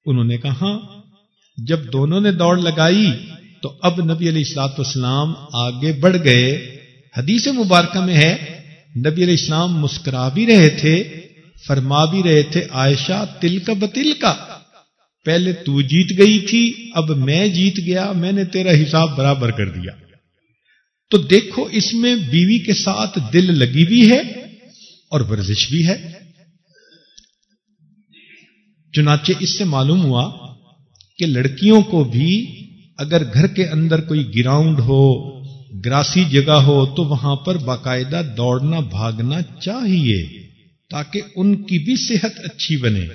انہوں نے کہا ہاں۔ جب دونوں نے دوڑ لگائی تو اب نبی علیہ السلاط اسلام آگے بڑھ گئے۔ حدیث مبارکہ میں ہے، نبی علیہ السلام مسکرا بھی رہے تھے فرما بھی رہے تھے، عائشہ تل کا بتل کا پہلے تو جیت گئی تھی، اب میں جیت گیا، میں نے تیرا حساب برابر کر دیا۔ تو دیکھو، اس میں بیوی کے ساتھ دل لگی بھی ہے اور ورزش بھی ہے۔ چنانچہ اس سے معلوم ہوا کہ لڑکیوں کو بھی اگر گھر کے اندر کوئی گراؤنڈ ہو گراسی جگہ ہو، تو وہاں پر باقاعدہ دوڑنا، بھاگنا چاہیے۔ تاکہ ان کی بھی صحت اچھی بنے۔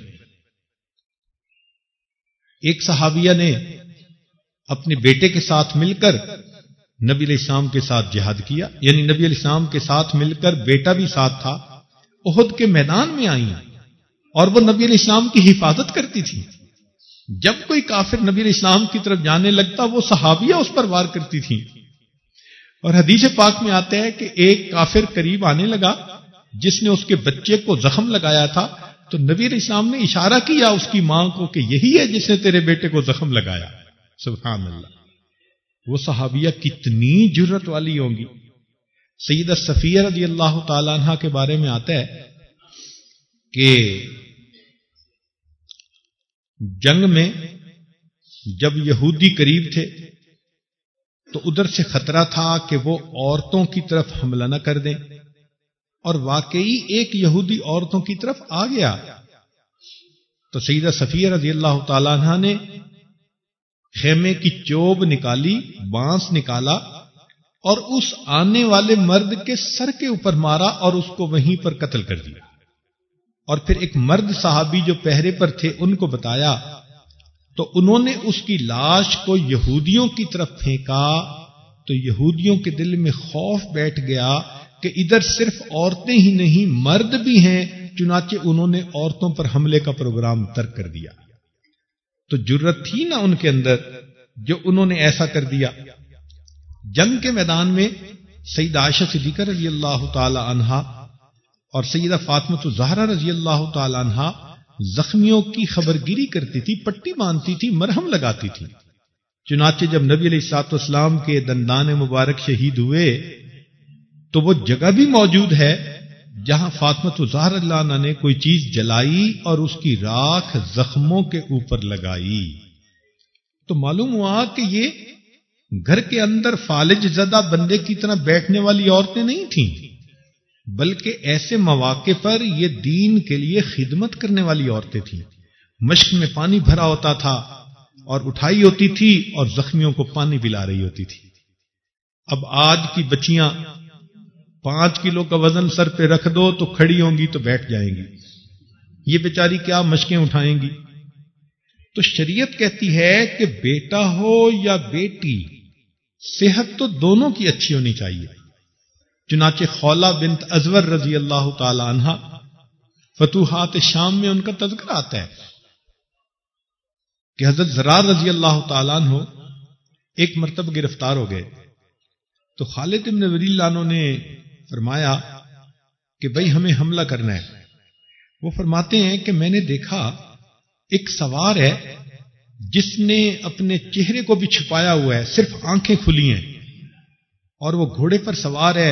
ایک صحابیہ نے اپنے بیٹے کے ساتھ مل کر نبی علیہ السلام کے ساتھ جہاد کیا یعنی نبی علیہ السلام کے ساتھ مل کر بیٹا بھی ساتھ تھا عہد کے میدان میں آئی اور وہ نبی علیہ السلام کی حفاظت کرتی تھی۔ جب کوئی کافر نبی علیہ السلام کی طرف جانے لگتا، وہ صحابیہ اس پر وار کرتی تھی اور حدیث پاک میں آتا ہے کہ ایک کافر قریب آنے لگا جس نے اس کے بچے کو زخم لگایا تھا، تو نبی علیہ السلام نے اشارہ کیا اس کی ماں کو کہ یہی ہے جس نے تیرے بیٹے کو زخم لگایا۔ سبحان اللہ۔ وہ صحابیہ کتنی جرت والی ہوں گی۔ سیدہ صفیہ رضی اللہ تعالیٰ عنہ کے بارے میں آتا ہے کہ جنگ میں جب یہودی قریب تھے، تو ادھر سے خطرہ تھا کہ وہ عورتوں کی طرف حملہ نہ کر دیں۔ اور واقعی ایک یہودی عورتوں کی طرف آ گیا۔ تو سیدہ صفیہ رضی اللہ تعالی عنہ نے خیمے کی چوب نکالی، بانس نکالا اور اس آنے والے مرد کے سر کے اوپر مارا اور اس کو وہیں پر قتل کر دیا۔ اور پھر ایک مرد صحابی جو پہرے پر تھے ان کو بتایا، تو انہوں نے اس کی لاش کو یہودیوں کی طرف پھینکا، تو یہودیوں کے دل میں خوف بیٹھ گیا کہ ادھر صرف عورتیں ہی نہیں، مرد بھی ہیں، چنانچہ انہوں نے عورتوں پر حملے کا پروگرام ترک کر دیا۔ تو جرت تھی نا ان کے اندر جو انہوں نے ایسا کر دیا۔ جنگ کے میدان میں سعید عائشہ صدیقہ رضی اللہ تعالی عنہا اور سیدہ فاطمت زہرا رضی اللہ تعالی عنہ زخمیوں کی خبر گیری کرتی تھی، پٹی باندھتی تھی، مرہم لگاتی تھی۔ چنانچہ جب نبی علیہ سات اسلام کے دندان مبارک شہید ہوئے تو وہ جگہ بھی موجود ہے جہاں فاطمت زہر اللہ عنہ نے کوئی چیز جلائی اور اس کی راکھ زخموں کے اوپر لگائی۔ تو معلوم ہوا کہ یہ گھر کے اندر فالج زدہ بندے کی طرح بیٹھنے والی عورتیں نہیں تھیں، بلکہ ایسے مواقع پر یہ دین کے لیے خدمت کرنے والی عورتیں تھیں۔ مشق میں پانی بھرا ہوتا تھا اور اٹھائی ہوتی تھی اور زخمیوں کو پانی پلا رہی ہوتی تھی۔ اب آج کی بچیاں پانچ کلو کا وزن سر پہ رکھ دو تو کھڑی ہوں گی تو بیٹھ جائیں گی۔ یہ بیچاری کیا مشقیں اٹھائیں گی؟ تو شریعت کہتی ہے کہ بیٹا ہو یا بیٹی، صحت تو دونوں کی اچھی ہونی چاہیے۔ چنانچہ خولا بنت ازور رضی اللہ تعالی عنہ فتوحات شام میں ان کا تذکر آتا ہے کہ حضرت زرار رضی اللہ تعالیٰ عنہ ایک مرتبہ گرفتار ہو گئے۔ تو خالد ابن ولی اللہ نے فرمایا کہ بھائی ہمیں حملہ کرنا ہے۔ وہ فرماتے ہیں کہ میں نے دیکھا ایک سوار ہے جس نے اپنے چہرے کو بھی چھپایا ہوا ہے، صرف آنکھیں کھلی ہیں۔ اور وہ گھوڑے پر سوار ہے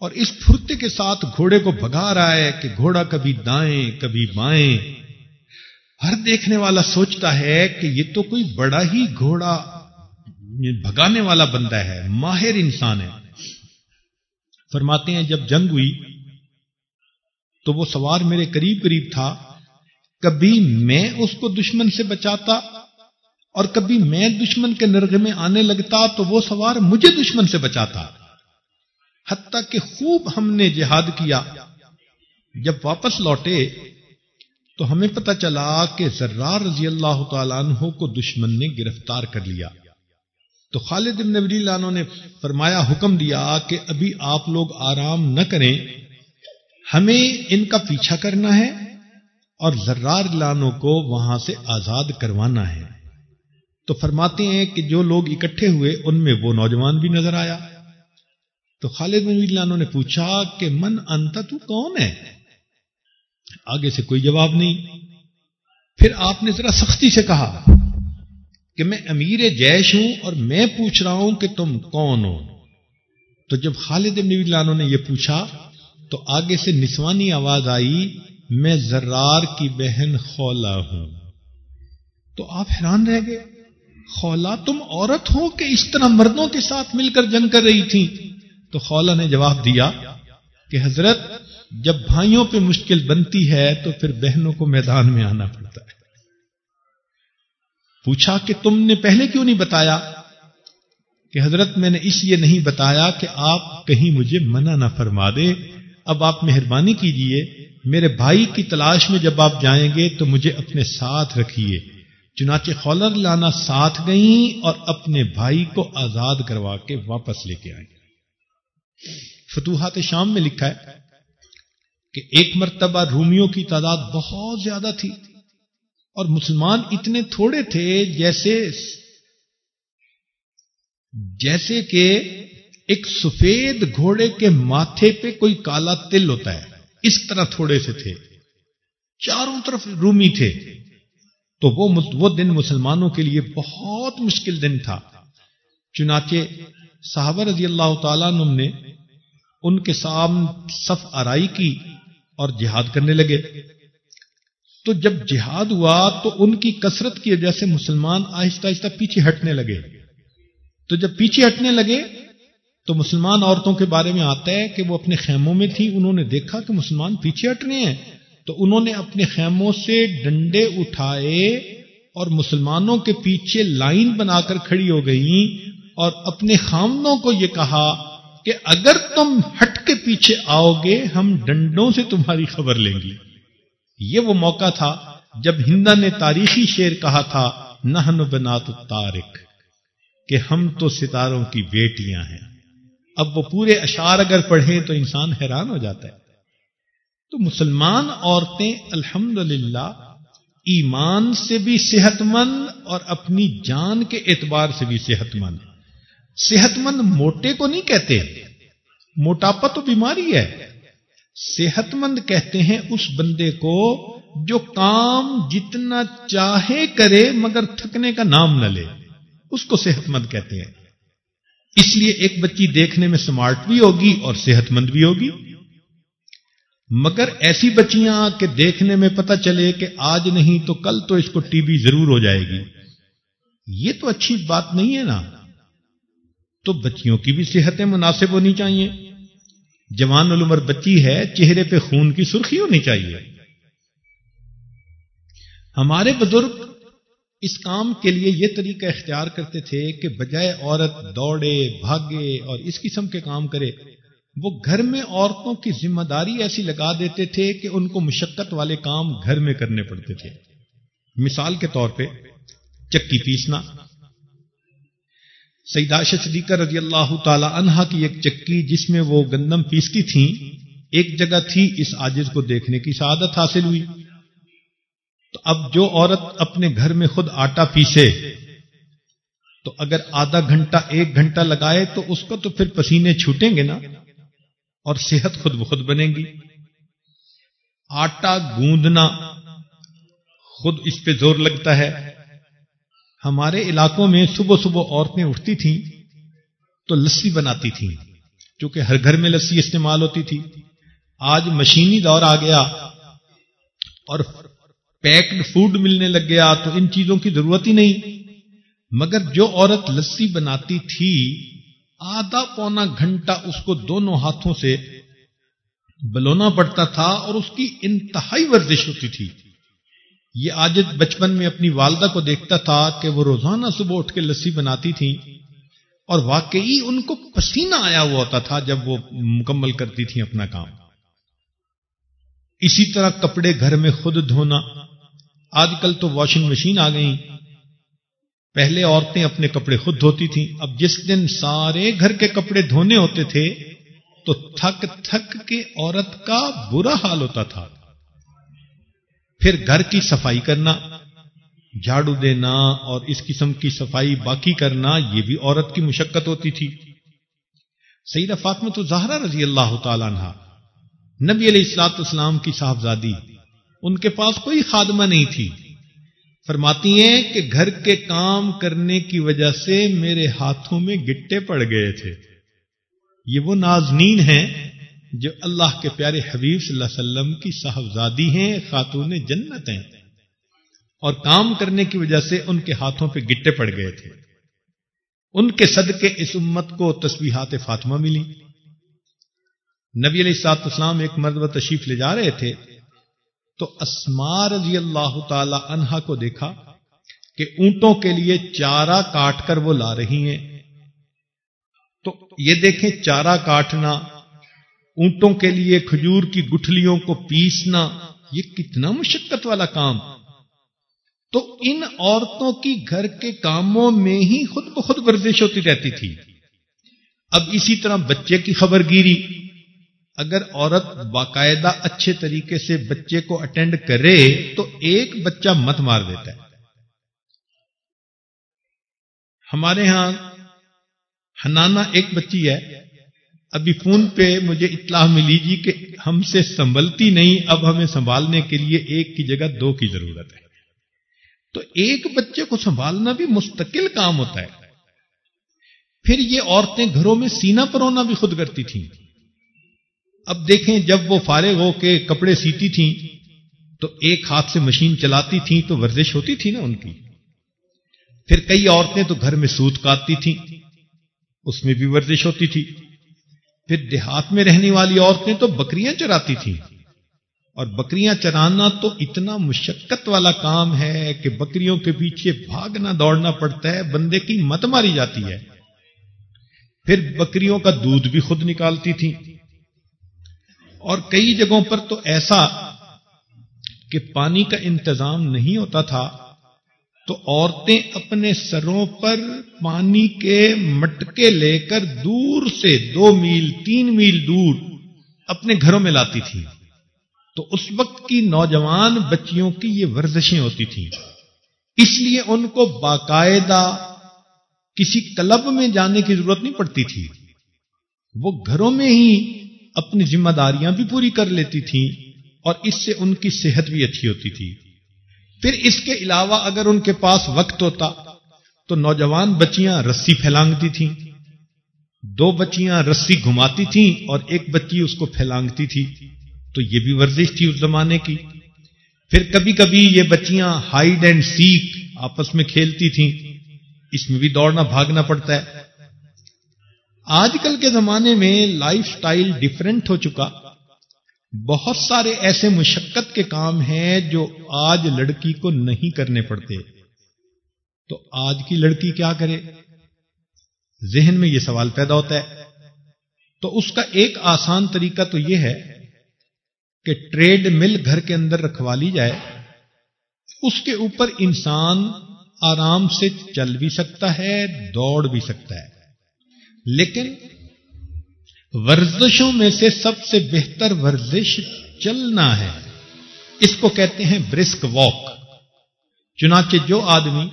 اور اس پھرتے کے ساتھ گھوڑے کو بھگا رہا ہے کہ گھوڑا کبھی دائیں، کبھی بائیں۔ ہر دیکھنے والا سوچتا ہے کہ یہ تو کوئی بڑا ہی گھوڑا بھگانے والا بندہ ہے، ماہر انسان ہے۔ فرماتے ہیں، جب جنگ ہوئی تو وہ سوار میرے قریب قریب تھا۔ کبھی میں اس کو دشمن سے بچاتا اور کبھی میں دشمن کے نرغے میں آنے لگتا تو وہ سوار مجھے دشمن سے بچاتا۔ حتیٰ کہ خوب ہم نے جہاد کیا۔ جب واپس لوٹے تو ہمیں پتہ چلا کہ ذرار رضی اللہ تعالیٰ عنہ کو دشمن نے گرفتار کر لیا۔ تو خالد ابن ولی عنہ نے فرمایا، حکم دیا کہ ابھی آپ لوگ آرام نہ کریں، ہمیں ان کا پیچھا کرنا ہے اور ذرار لانوں کو وہاں سے آزاد کروانا ہے۔ تو فرماتے ہیں کہ جو لوگ اکٹھے ہوئے، ان میں وہ نوجوان بھی نظر آیا۔ تو خالد بن لانوں نے پوچھا کہ من انت، تو کون ہے؟ آگے سے کوئی جواب نہیں۔ پھر آپ نے ذرا سختی سے کہا۔ کہ میں امیر جیش ہوں اور میں پوچھ رہا ہوں کہ تم کون ہو۔ تو جب خالد بن لانوں نے یہ پوچھا، تو آگے سے نسوانی آواز آئی، میں زرار کی بہن خولا ہوں۔ تو آپ حیران رہ گئے خولا تم عورت ہو کہ اس طرح مردوں کے ساتھ مل کر جنگ کر رہی تھی تو خولا نے جواب دیا کہ حضرت، جب بھائیوں پہ مشکل بنتی ہے تو پھر بہنوں کو میدان میں آنا پڑتا ہے۔ پوچھا کہ تم نے پہلے کیوں نہیں بتایا؟ کہ حضرت میں نے اس لیے نہیں بتایا کہ آپ کہیں مجھے منع نہ فرما دے۔ اب آپ مہربانی کیجیے، میرے بھائی کی تلاش میں جب آپ جائیں گے تو مجھے اپنے ساتھ رکھیے۔ چنانچہ خولر لانا ساتھ گئیں اور اپنے بھائی کو آزاد کروا کے واپس لے کے آئیں۔ فتوحات شام میں لکھا ہے کہ ایک مرتبہ رومیوں کی تعداد بہت زیادہ تھی۔ اور مسلمان اتنے تھوڑے تھے جیسے جیسے کہ ایک سفید گھوڑے کے ماتھے پہ کوئی کالا تل ہوتا ہے، اس طرح تھوڑے سے تھے۔ چاروں طرف رومی تھے۔ تو وہ وہ دن مسلمانوں کے لیے بہت مشکل دن تھا۔ چنانچہ صحابہ رضی اللہ تعالیٰ نے ان کے سامنے صف آرائی کی اور جہاد کرنے لگے۔ تو جب جہاد ہوا تو ان کی کثرت کی وجہ سے مسلمان آہستہ آہستہ پیچھے ہٹنے لگے۔ تو جب پیچھے ہٹنے لگے تو مسلمان عورتوں کے بارے میں آتا ہے کہ وہ اپنے خیموں میں تھی، انہوں نے دیکھا کہ مسلمان پیچھے ہٹ رہے ہیں۔ تو انہوں نے اپنے خیموں سے ڈنڈے اٹھائے اور مسلمانوں کے پیچھے لائن بنا کر کھڑی ہو گئی اور اپنے خامنوں کو یہ کہا کہ اگر تم ہٹ کے پیچھے آؤ گے، ہم ڈنڈوں سے تمہاری خبر لیں گے۔ یہ وہ موقع تھا جب ہندا نے تاریخی شیر کہا تھا نہن بنات تارک کہ ہم تو ستاروں کی بیٹیاں ہیں۔ اب وہ پورے اشار اگر پڑھیں تو انسان حیران ہو جاتا ہے۔ تو مسلمان عورتیں الحمد ایمان سے بھی صحت مند اور اپنی جان کے اعتبار سے بھی صحت مند صحت مند موٹے کو نہیں کہتے، موٹاپا تو بیماری ہے۔ صحت مند کہتے ہیں اس بندے کو جو کام جتنا چاہے کرے مگر تھکنے کا نام نہ لے۔ اس کو صحت مند کہتے ہیں۔ اس لیے ایک بچی دیکھنے میں سمارٹ بھی ہوگی اور صحت مند بھی ہوگی۔ مگر ایسی بچیاں کہ دیکھنے میں پتہ چلے کہ آج نہیں تو کل تو اس کو ٹی بی ضرور ہو جائے گی۔ یہ تو اچھی بات نہیں ہے نا۔ تو بچیوں کی بھی صحتیں مناسب ہونی چاہیے۔ جوان العمر بچی ہے، چہرے پہ خون کی سرخی ہونی چاہیے۔ ہمارے بزرگ اس کام کے لیے یہ طریقہ اختیار کرتے تھے کہ بجائے عورت دوڑے، بھاگے اور اس قسم کے کام کرے، وہ گھر میں عورتوں کی ذمہ داری ایسی لگا دیتے تھے کہ ان کو مشقت والے کام گھر میں کرنے پڑتے تھے۔ مثال کے طور پہ، چکی پیسنا۔ سیداش صدیقہ رضی اللہ تعالی عنہا کی ایک چکی جس میں وہ گندم پیستی تھیں، ایک جگہ تھی اس آجز کو دیکھنے کی سعادت حاصل ہوئی۔ تو اب جو عورت اپنے گھر میں خود آٹا پیسے، تو اگر آدھا گھنٹہ، ایک گھنٹہ لگائے تو اس کو تو پھر پسینے چھوٹیں گے نا، اور صحت خود بخود بنے گی۔ آٹا گوندنا خود اس پہ زور لگتا ہے۔ ہمارے علاقوں میں صبح صبح عورتیں اٹھتی تھیں تو لسی بناتی تھیں چونکہ ہر گھر میں لسی استعمال ہوتی تھی۔ آج مشینی دور آ گیا اور پیکڈ فوڈ ملنے لگ گیا، تو ان چیزوں کی ضرورت ہی نہیں۔ مگر جو عورت لسی بناتی تھی، آدھا پونا گھنٹہ اس کو دونوں ہاتھوں سے بلونا پڑتا تھا اور اس کی انتہائی ورزش ہوتی تھی۔ یہ آج بچپن میں اپنی والدہ کو دیکھتا تھا کہ وہ روزانہ صبح اٹھ کے لسی بناتی تھی اور واقعی ان کو پسینہ آیا ہوا ہوتا تھا جب وہ مکمل کرتی تھی اپنا کام۔ اسی طرح کپڑے گھر میں خود دھونا۔ آج کل تو واشنگ مشین آ گئی پہلے عورتیں اپنے کپڑے خود دھوتی تھیں۔ اب جس دن سارے گھر کے کپڑے دھونے ہوتے تھے تو تھک تھک کے عورت کا برا حال ہوتا تھا۔ پھر گھر کی صفائی کرنا، جھاڑو دینا اور اس قسم کی صفائی باقی کرنا، یہ بھی عورت کی مشقت ہوتی تھی۔ سیدہ فاطمہ تو زہرا رضی اللہ تعالیٰ عنہ، نبی علیہ السلاط اسلام کی صاحبزادی، ان کے پاس کوئی خادمہ نہیں تھی۔ فرماتی ہیں کہ گھر کے کام کرنے کی وجہ سے میرے ہاتھوں میں گٹے پڑ گئے تھے۔ یہ وہ نازنین ہیں جو اللہ کے پیارے حبیب صلی اللہ علیہ وسلم کی صاحبزادی ہیں، خاتون جنت ہیں۔ اور کام کرنے کی وجہ سے ان کے ہاتھوں پہ گٹے پڑ گئے تھے۔ ان کے صدقے اس امت کو تسبیحات فاطمہ ملی۔ نبی علیہ سات اسلام ایک مرد تشریف لے جا رہے تھے۔ تو اسما رضی اللہ تعالی عنہا کو دیکھا کہ اونٹوں کے لیے چارہ کاٹ کر وہ لا رہی ہیں۔ تو یہ دیکھیں، چارہ کاٹنا اونٹوں کے لیے کھجور کی گٹھلیوں کو پیسنا، یہ کتنا مشقت والا کام۔ تو ان عورتوں کی گھر کے کاموں میں ہی خود بخود ورزش ہوتی رہتی تھی۔ اب اسی طرح بچے کی خبر گیری اگر عورت باقاعدہ اچھے طریقے سے بچے کو اٹینڈ کرے، تو ایک بچہ مت مار دیتا ہے۔ ہمارے ہاں ہنانا ایک بچی ہے۔ ابھی فون پہ مجھے اطلاع ملی جی کہ ہم سے سنبھلتی نہیں، اب ہمیں سنبھالنے کے لیے ایک کی جگہ دو کی ضرورت ہے۔ تو ایک بچے کو سنبھالنا بھی مستقل کام ہوتا ہے۔ پھر یہ عورتیں گھروں میں سینا پرونا بھی خود کرتی تھیں۔ اب دیکھیں جب وہ فارغ ہو کے کپڑے سیتی تھیں، تو ایک ہاتھ سے مشین چلاتی تھیں تو ورزش ہوتی تھی نا ان کی۔ پھر کئی عورتیں تو گھر میں سوت کاٹتی تھیں، اس میں بھی ورزش ہوتی تھی۔ پھر دیہات میں رہنے والی عورتیں تو بکریاں چراتی تھیں۔ اور بکریاں چرانا تو اتنا مشقت والا کام ہے کہ بکریوں کے پیچھے بھاگنا دوڑنا پڑتا ہے، بندے کی مت ماری جاتی ہے۔ پھر بکریوں کا دودھ بھی خود نکالتی تھی اور کئی جگہوں پر تو ایسا کہ پانی کا انتظام نہیں ہوتا تھا تو عورتیں اپنے سروں پر پانی کے مٹکے لے کر دور سے دو میل، تین میل دور اپنے گھروں میں لاتی تھی۔ تو اس وقت کی نوجوان بچیوں کی یہ ورزشیں ہوتی تھیں۔ اس لیے ان کو باقاعدہ کسی کلب میں جانے کی ضرورت نہیں پڑتی تھی۔ وہ گھروں میں ہی اپنی ذمہ داریاں بھی پوری کر لیتی تھیں اور اس سے ان کی صحت بھی اچھی ہوتی تھی۔ پھر اس کے علاوہ اگر ان کے پاس وقت ہوتا تو نوجوان بچیاں رسی پھیلانگتی تھیں۔ دو بچیاں رسی گھماتی تھیں اور ایک بچی اس کو پھیلانگتی تھی۔ تو یہ بھی ورزش تھی اس زمانے کی۔ پھر کبھی کبھی یہ بچیاں ہائیڈ اینڈ سیک آپس میں کھیلتی تھیں۔ اس میں بھی دوڑنا بھاگنا پڑتا ہے۔ آج کل کے زمانے میں لائف سٹائل ڈفرینٹ ہو چکا۔ بہت سارے ایسے مشقت کے کام ہیں جو آج لڑکی کو نہیں کرنے پڑتے۔ تو آج کی لڑکی کیا کرے؟ ذہن میں یہ سوال پیدا ہوتا ہے۔ تو اس کا ایک آسان طریقہ تو یہ ہے کہ ٹریڈ مل گھر کے اندر رکھوا لی جائے۔ اس کے اوپر انسان آرام سے چل بھی سکتا ہے، دوڑ بھی سکتا ہے۔ لیکن ورزشوں میں سے سب سے بہتر ورزش چلنا ہے۔ اس کو کہتے ہیں برسک واک چنانچہ جو آدمی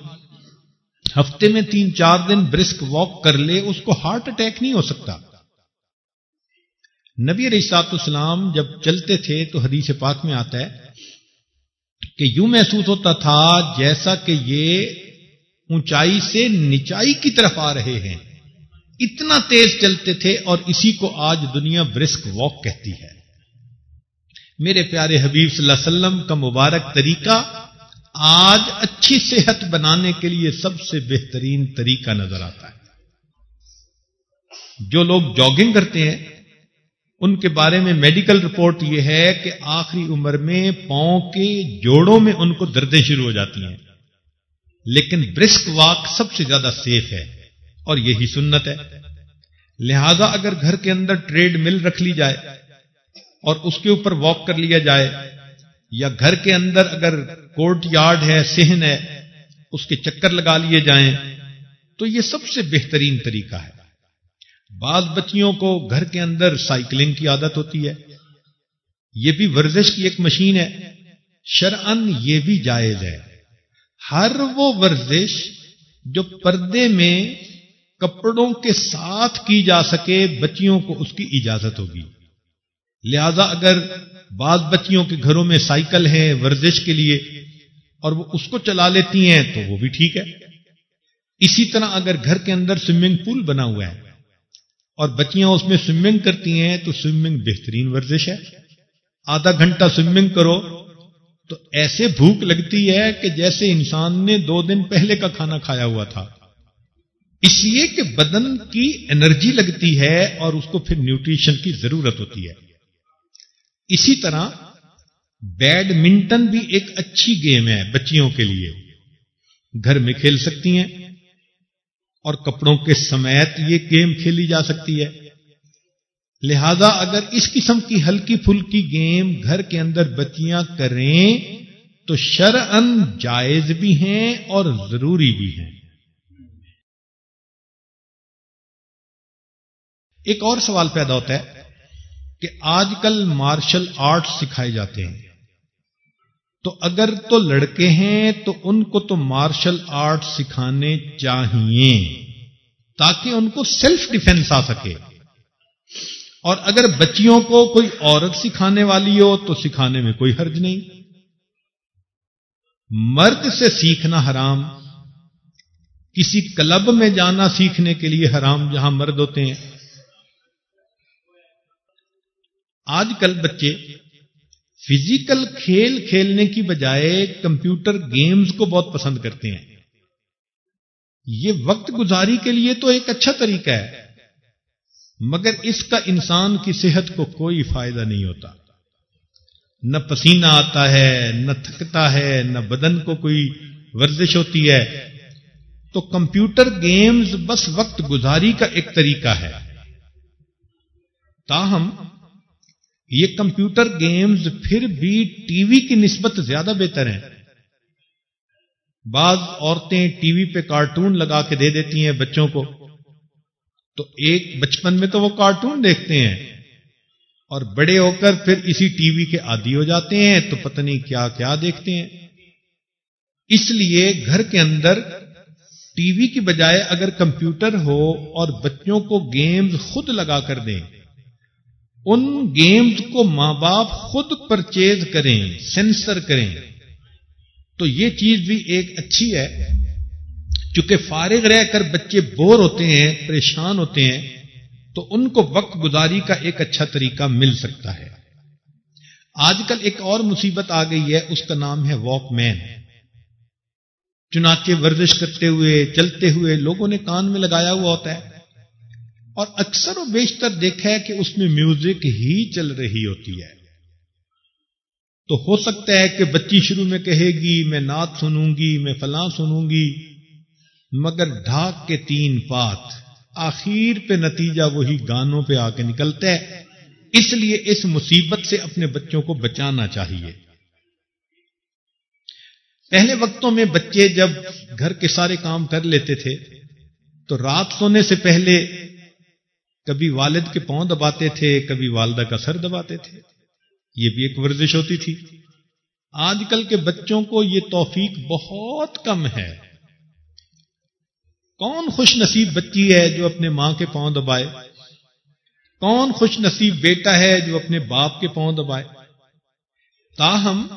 ہفتے میں تین چار دن برسک واک کر لے، اس کو ہارٹ اٹیک نہیں ہو سکتا۔ نبی رسات اسلام جب چلتے تھے تو حدیث پاک میں آتا ہے کہ یوں محسوس ہوتا تھا جیسا کہ یہ اونچائی سے نچائی کی طرف آ رہے ہیں۔ اتنا تیز چلتے تھے اور اسی کو آج دنیا برسک واک کہتی ہے۔ میرے پیارے حبیب صلی اللہ علیہ وسلم، کا مبارک طریقہ، آج اچھی صحت بنانے کے لیے سب سے بہترین طریقہ نظر آتا ہے۔ جو لوگ جاگنگ کرتے ہیں، ان کے بارے میں میڈیکل رپورٹ یہ ہے کہ آخری عمر میں پاؤں کے جوڑوں میں ان کو دردیں شروع ہو جاتی ہیں۔ لیکن برسک واک سب سے زیادہ سیف ہے۔ اور یہی سنت ہے۔ لہذا اگر گھر کے اندر ٹریڈ مل رکھ لی جائے اور اس کے اوپر واک کر لیا جائے یا گھر کے اندر اگر کورٹ یارڈ ہے سہن ہے، اس کے چکر لگا لیے جائیں، تو یہ سب سے بہترین طریقہ ہے۔ بعض بچیوں کو گھر کے اندر سائیکلنگ کی عادت ہوتی ہے۔ یہ بھی ورزش کی ایک مشین ہے۔ شرعن یہ بھی جائز ہے۔ ہر وہ ورزش جو پردے میں کپڑوں کے ساتھ کی جا سکے، بچیوں کو اس کی اجازت ہوگی۔ لہذا اگر بعض بچیوں کے گھروں میں سائیکل ہے ورزش کے لیے اور وہ اس کو چلا لیتی ہیں تو وہ بھی ٹھیک ہے۔ اسی طرح اگر گھر کے اندر سوئمنگ پول بنا ہوا ہے اور بچیاں اس میں سوئمنگ کرتی ہیں تو سوئمنگ بہترین ورزش ہے۔ آدھا گھنٹہ سوئمنگ کرو تو ایسے بھوک لگتی ہے کہ جیسے انسان نے دو دن پہلے کا کھانا کھایا ہوا تھا۔ اس لیے کہ بدن کی انرجی لگتی ہے اور اس کو پھر نیوٹریشن کی ضرورت ہوتی ہے۔ اسی طرح بیڈمنٹن بھی ایک اچھی گیم ہے بچیوں کے لیے۔ گھر میں کھیل سکتی ہیں اور کپڑوں کے سمیت یہ گیم کھیلی جا سکتی ہے۔ لہذا اگر اس قسم کی ہلکی پھلکی گیم گھر کے اندر بچیاں کریں تو شرعن جائز بھی ہیں اور ضروری بھی ہیں۔ ایک اور سوال پیدا ہوتا ہے کہ آج کل مارشل آرٹ سکھائے جاتے ہیں۔ تو اگر تو لڑکے ہیں تو ان کو تو مارشل آرٹ سکھانے چاہیے تاکہ ان کو سیلف ڈیفenس آ سکے۔ اور اگر بچیوں کو کوئی عورت سکھانے والی ہو تو سکھانے میں کوئی حرج نہیں۔ مرد سے سیکھنا حرام، کسی کلب میں جانا سیکھنے کے لیے حرام جہاں مرد ہوتے ہیں۔ آج کل بچے فزیکل کھیل کھیلنے کی بجائے کمپیوٹر گیمز کو بہت پسند کرتے ہیں۔ یہ وقت گزاری کے لیے تو ایک اچھا طریقہ ہے، مگر اس کا انسان کی صحت کو کوئی فائدہ نہیں ہوتا۔ نہ پسینہ آتا ہے، نہ تھکتا ہے، نہ بدن کو کوئی ورزش ہوتی ہے۔ تو کمپیوٹر گیمز بس وقت گزاری کا ایک طریقہ ہے۔ تاہم یہ کمپیوٹر گیمز پھر بھی ٹی وی کی نسبت زیادہ بہتر ہیں۔ بعض عورتیں ٹی وی پہ کارٹون لگا کے دے دیتی ہیں بچوں کو۔ تو ایک بچپن میں تو وہ کارٹون دیکھتے ہیں۔ اور بڑے ہو کر پھر اسی ٹی وی کے عادی ہو جاتے ہیں تو پتہ نہیں کیا کیا دیکھتے ہیں۔ اس لیے گھر کے اندر ٹی وی کی بجائے اگر کمپیوٹر ہو اور بچوں کو گیمز خود لگا کر دیں ان گیمز کو ماں باپ خود پرچیز کریں، سینسر کریں۔ تو یہ چیز بھی ایک اچھی ہے۔ چونکہ فارغ رہ کر بچے بور ہوتے ہیں، پریشان ہوتے ہیں، تو ان کو وقت گزاری کا ایک اچھا طریقہ مل سکتا ہے۔ آج کل ایک اور مصیبت آ گئی ہے، اس کا نام ہے واک مین چنانچہ ورزش کرتے ہوئے، چلتے ہوئے لوگوں نے کان میں لگایا ہوا ہوتا ہے۔ اور اکثر و بیشتر دیکھا ہے کہ اس میں میوزک ہی چل رہی ہوتی ہے۔ تو ہو سکتا ہے کہ بچی شروع میں کہے گی، میں نعت سنوں گی، میں فلاں سنوں گی، مگر ڈھاک کے تین پات آخر پہ نتیجہ وہی گانوں پہ آ کے نکلتا ہے۔ اس لیے اس مصیبت سے اپنے بچوں کو بچانا چاہیے۔ پہلے وقتوں میں بچے جب گھر کے سارے کام کر لیتے تھے، تو رات سونے سے پہلے کبھی والد کے پاؤں دباتے تھے، کبھی والدہ کا سر دباتے تھے۔ یہ بھی ایک ورزش ہوتی تھی۔ آج کل کے بچوں کو یہ توفیق بہت کم ہے۔ کون خوش نصیب بچی ہے جو اپنے ماں کے پاؤں دبائے؟ کون خوش نصیب بیٹا ہے جو اپنے باپ کے پاؤں دبائے؟ تاہم،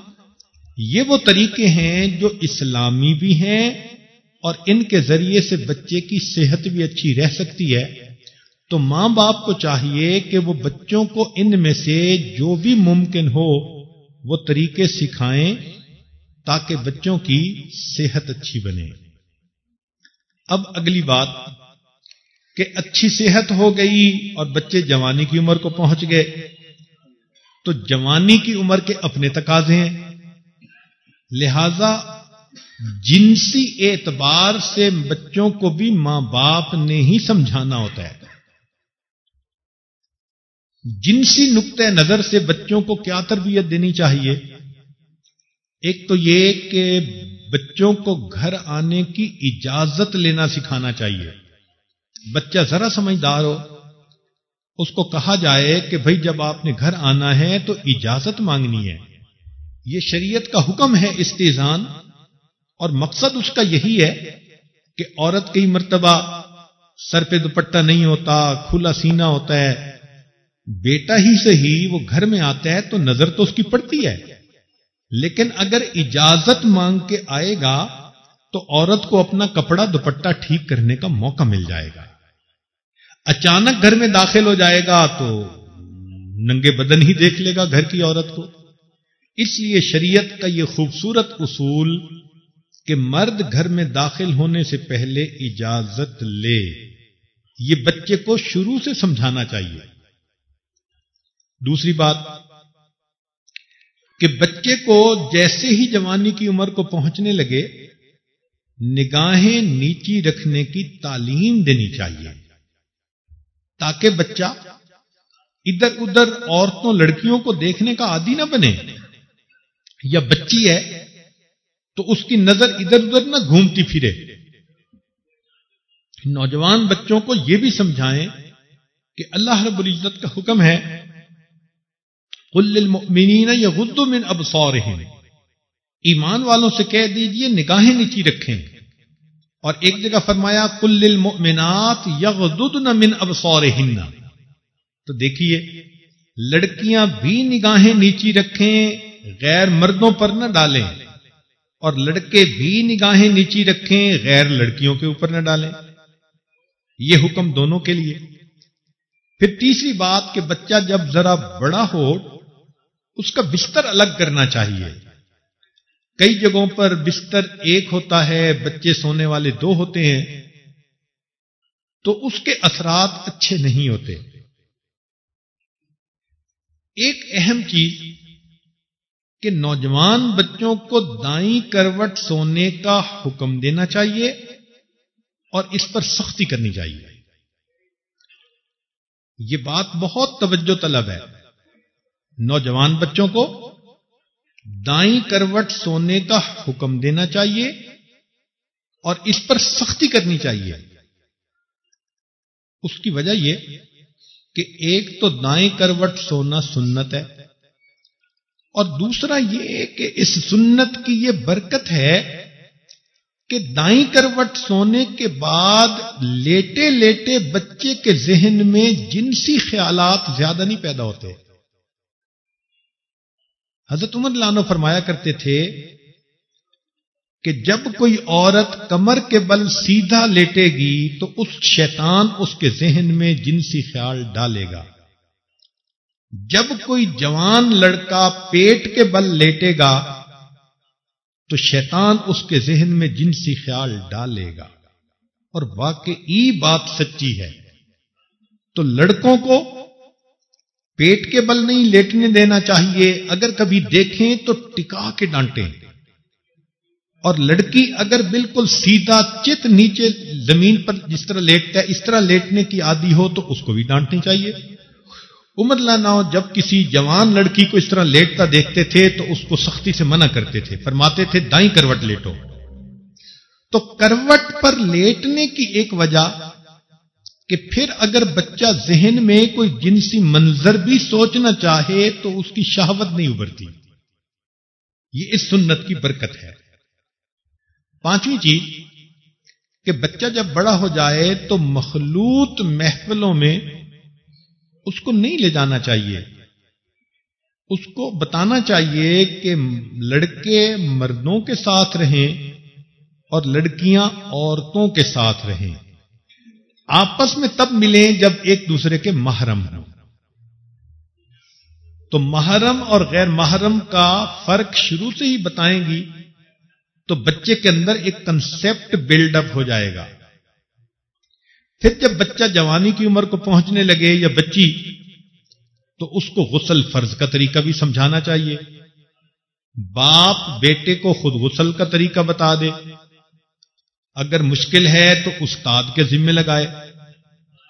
یہ وہ طریقے ہیں جو اسلامی بھی ہیں اور ان کے ذریعے سے بچے کی صحت بھی اچھی رہ سکتی ہے۔ تو ماں باپ کو چاہیے کہ وہ بچوں کو ان میں سے جو بھی ممکن ہو وہ طریقے سکھائیں تاکہ بچوں کی صحت اچھی بنے۔ اب اگلی بات کہ اچھی صحت ہو گئی اور بچے جوانی کی عمر کو پہنچ گئے۔ تو جوانی کی عمر کے اپنے تقاضے ہیں۔ لہذا جنسی اعتبار سے بچوں کو بھی ماں باپ نے ہی سمجھانا ہوتا ہے۔ جنسی نقطۂ نظر سے بچوں کو کیا تربیت دینی چاہیے؟ ایک تو یہ کہ بچوں کو گھر آنے کی اجازت لینا سکھانا چاہیے۔ بچہ ذرا سمجھدار ہو، اس کو کہا جائے کہ بھائی جب آپ نے گھر آنا ہے تو اجازت مانگنی ہے۔ یہ شریعت کا حکم ہے استیزان اور مقصد اس کا یہی ہے کہ عورت کئی مرتبہ سر پہ دوپٹہ نہیں ہوتا، کھلا سینا ہوتا ہے بیٹا ہی سے ہی وہ گھر میں آتا ہے تو نظر تو اس کی پڑتی ہے۔ لیکن اگر اجازت مانگ کے آئے گا تو عورت کو اپنا کپڑا دوپٹہ ٹھیک کرنے کا موقع مل جائے گا۔ اچانک گھر میں داخل ہو جائے گا تو ننگے بدن ہی دیکھ لے گا گھر کی عورت کو۔ اس لیے شریعت کا یہ خوبصورت اصول کہ مرد گھر میں داخل ہونے سے پہلے اجازت لے۔ یہ بچے کو شروع سے سمجھانا چاہیے۔ دوسری بات کہ بچے کو جیسے ہی جوانی کی عمر کو پہنچنے لگے، نگاہیں نیچی رکھنے کی تعلیم دینی چاہیے تاکہ بچہ ادھر ادھر عورتوں، لڑکیوں کو دیکھنے کا عادی نہ بنے۔ یا بچی ہے تو اس کی نظر ادھر ادھر نہ گھومتی پھرے۔ نوجوان بچوں کو یہ بھی سمجھائیں کہ اللہ رب العزت کا حکم ہے للمؤمنین یا من ابصارهم ایمان والوں سے کہہ دیجیے، نگاہیں نیچی رکھیں۔ اور ایک جگہ فرمایا کل المؤمنات یغضضن من ابصارهن تو دیکھیے، لڑکیاں بھی نگاہیں نیچی رکھیں، غیر مردوں پر نہ ڈالیں۔ اور لڑکے بھی نگاہیں نیچی رکھیں، غیر لڑکیوں کے اوپر نہ ڈالیں۔ یہ حکم دونوں کے لیے۔ پھر تیسری بات کہ بچہ جب ذرا بڑا ہو اس کا بستر الگ کرنا چاہیے۔ کئی جگہوں پر بستر ایک ہوتا ہے، بچے سونے والے دو ہوتے ہیں۔ تو اس کے اثرات اچھے نہیں ہوتے۔ ایک اہم چیز کہ نوجوان بچوں کو دائیں کروٹ سونے کا حکم دینا چاہیے اور اس پر سختی کرنی چاہیے۔ یہ بات بہت توجہ طلب ہے۔ نوجوان بچوں کو دائیں کروٹ سونے کا حکم دینا چاہیے اور اس پر سختی کرنی چاہیے۔ اس کی وجہ یہ کہ ایک تو دائیں کروٹ سونا سنت ہے اور دوسرا یہ کہ اس سنت کی یہ برکت ہے کہ دائیں کروٹ سونے کے بعد لیٹے لیٹے بچے کے ذہن میں جنسی خیالات زیادہ نہیں پیدا ہوتے۔ حضرت عمر لانو فرمایا کرتے تھے کہ جب کوئی عورت کمر کے بل سیدھا لیٹے گی تو اس شیطان اس کے ذہن میں جنسی خیال ڈالے گا۔ جب کوئی جوان لڑکا پیٹ کے بل لیٹے گا تو شیطان اس کے ذہن میں جنسی خیال ڈالے گا۔ اور واقعی بات سچی ہے۔ تو لڑکوں کو پیٹ کے بل نہیں، لیٹنے دینا چاہیے۔ اگر کبھی دیکھیں تو ٹکا کے ڈانٹیں۔ اور لڑکی اگر بالکل سیدھا چت نیچے زمین پر جس طرح لیٹتا ہے، اس طرح لیٹنے کی عادی ہو تو اس کو بھی ڈانٹنی چاہیے۔ عمر لانا جب کسی جوان لڑکی کو اس طرح لیٹتا دیکھتے تھے تو اس کو سختی سے منع کرتے تھے۔ فرماتے تھے، دائیں کروٹ لیٹو۔ تو کروٹ پر لیٹنے کی ایک وجہ کہ پھر اگر بچہ ذہن میں کوئی جنسی منظر بھی سوچنا چاہے تو اس کی شہوت نہیں ابھرتی۔ یہ اس سنت کی برکت ہے۔ پانچویں چیز، کہ بچہ جب بڑا ہو جائے تو مخلوط محفلوں میں اس کو نہیں لے جانا چاہیے۔ اس کو بتانا چاہیے کہ لڑکے مردوں کے ساتھ رہیں اور لڑکیاں عورتوں کے ساتھ رہیں۔ آپس میں تب ملیں جب ایک دوسرے کے محرم ہوں۔ تو محرم اور غیر محرم کا فرق شروع سے ہی بتائیں گی، تو بچے کے اندر ایک کنسپٹ بلڈ اپ ہو جائے گا۔ پھر جب بچہ جوانی کی عمر کو پہنچنے لگے یا بچی، تو اس کو غسل فرض کا طریقہ بھی سمجھانا چاہیے۔ باپ بیٹے کو خود غسل کا طریقہ بتا دے۔ اگر مشکل ہے تو استاد کے ذمے لگائے۔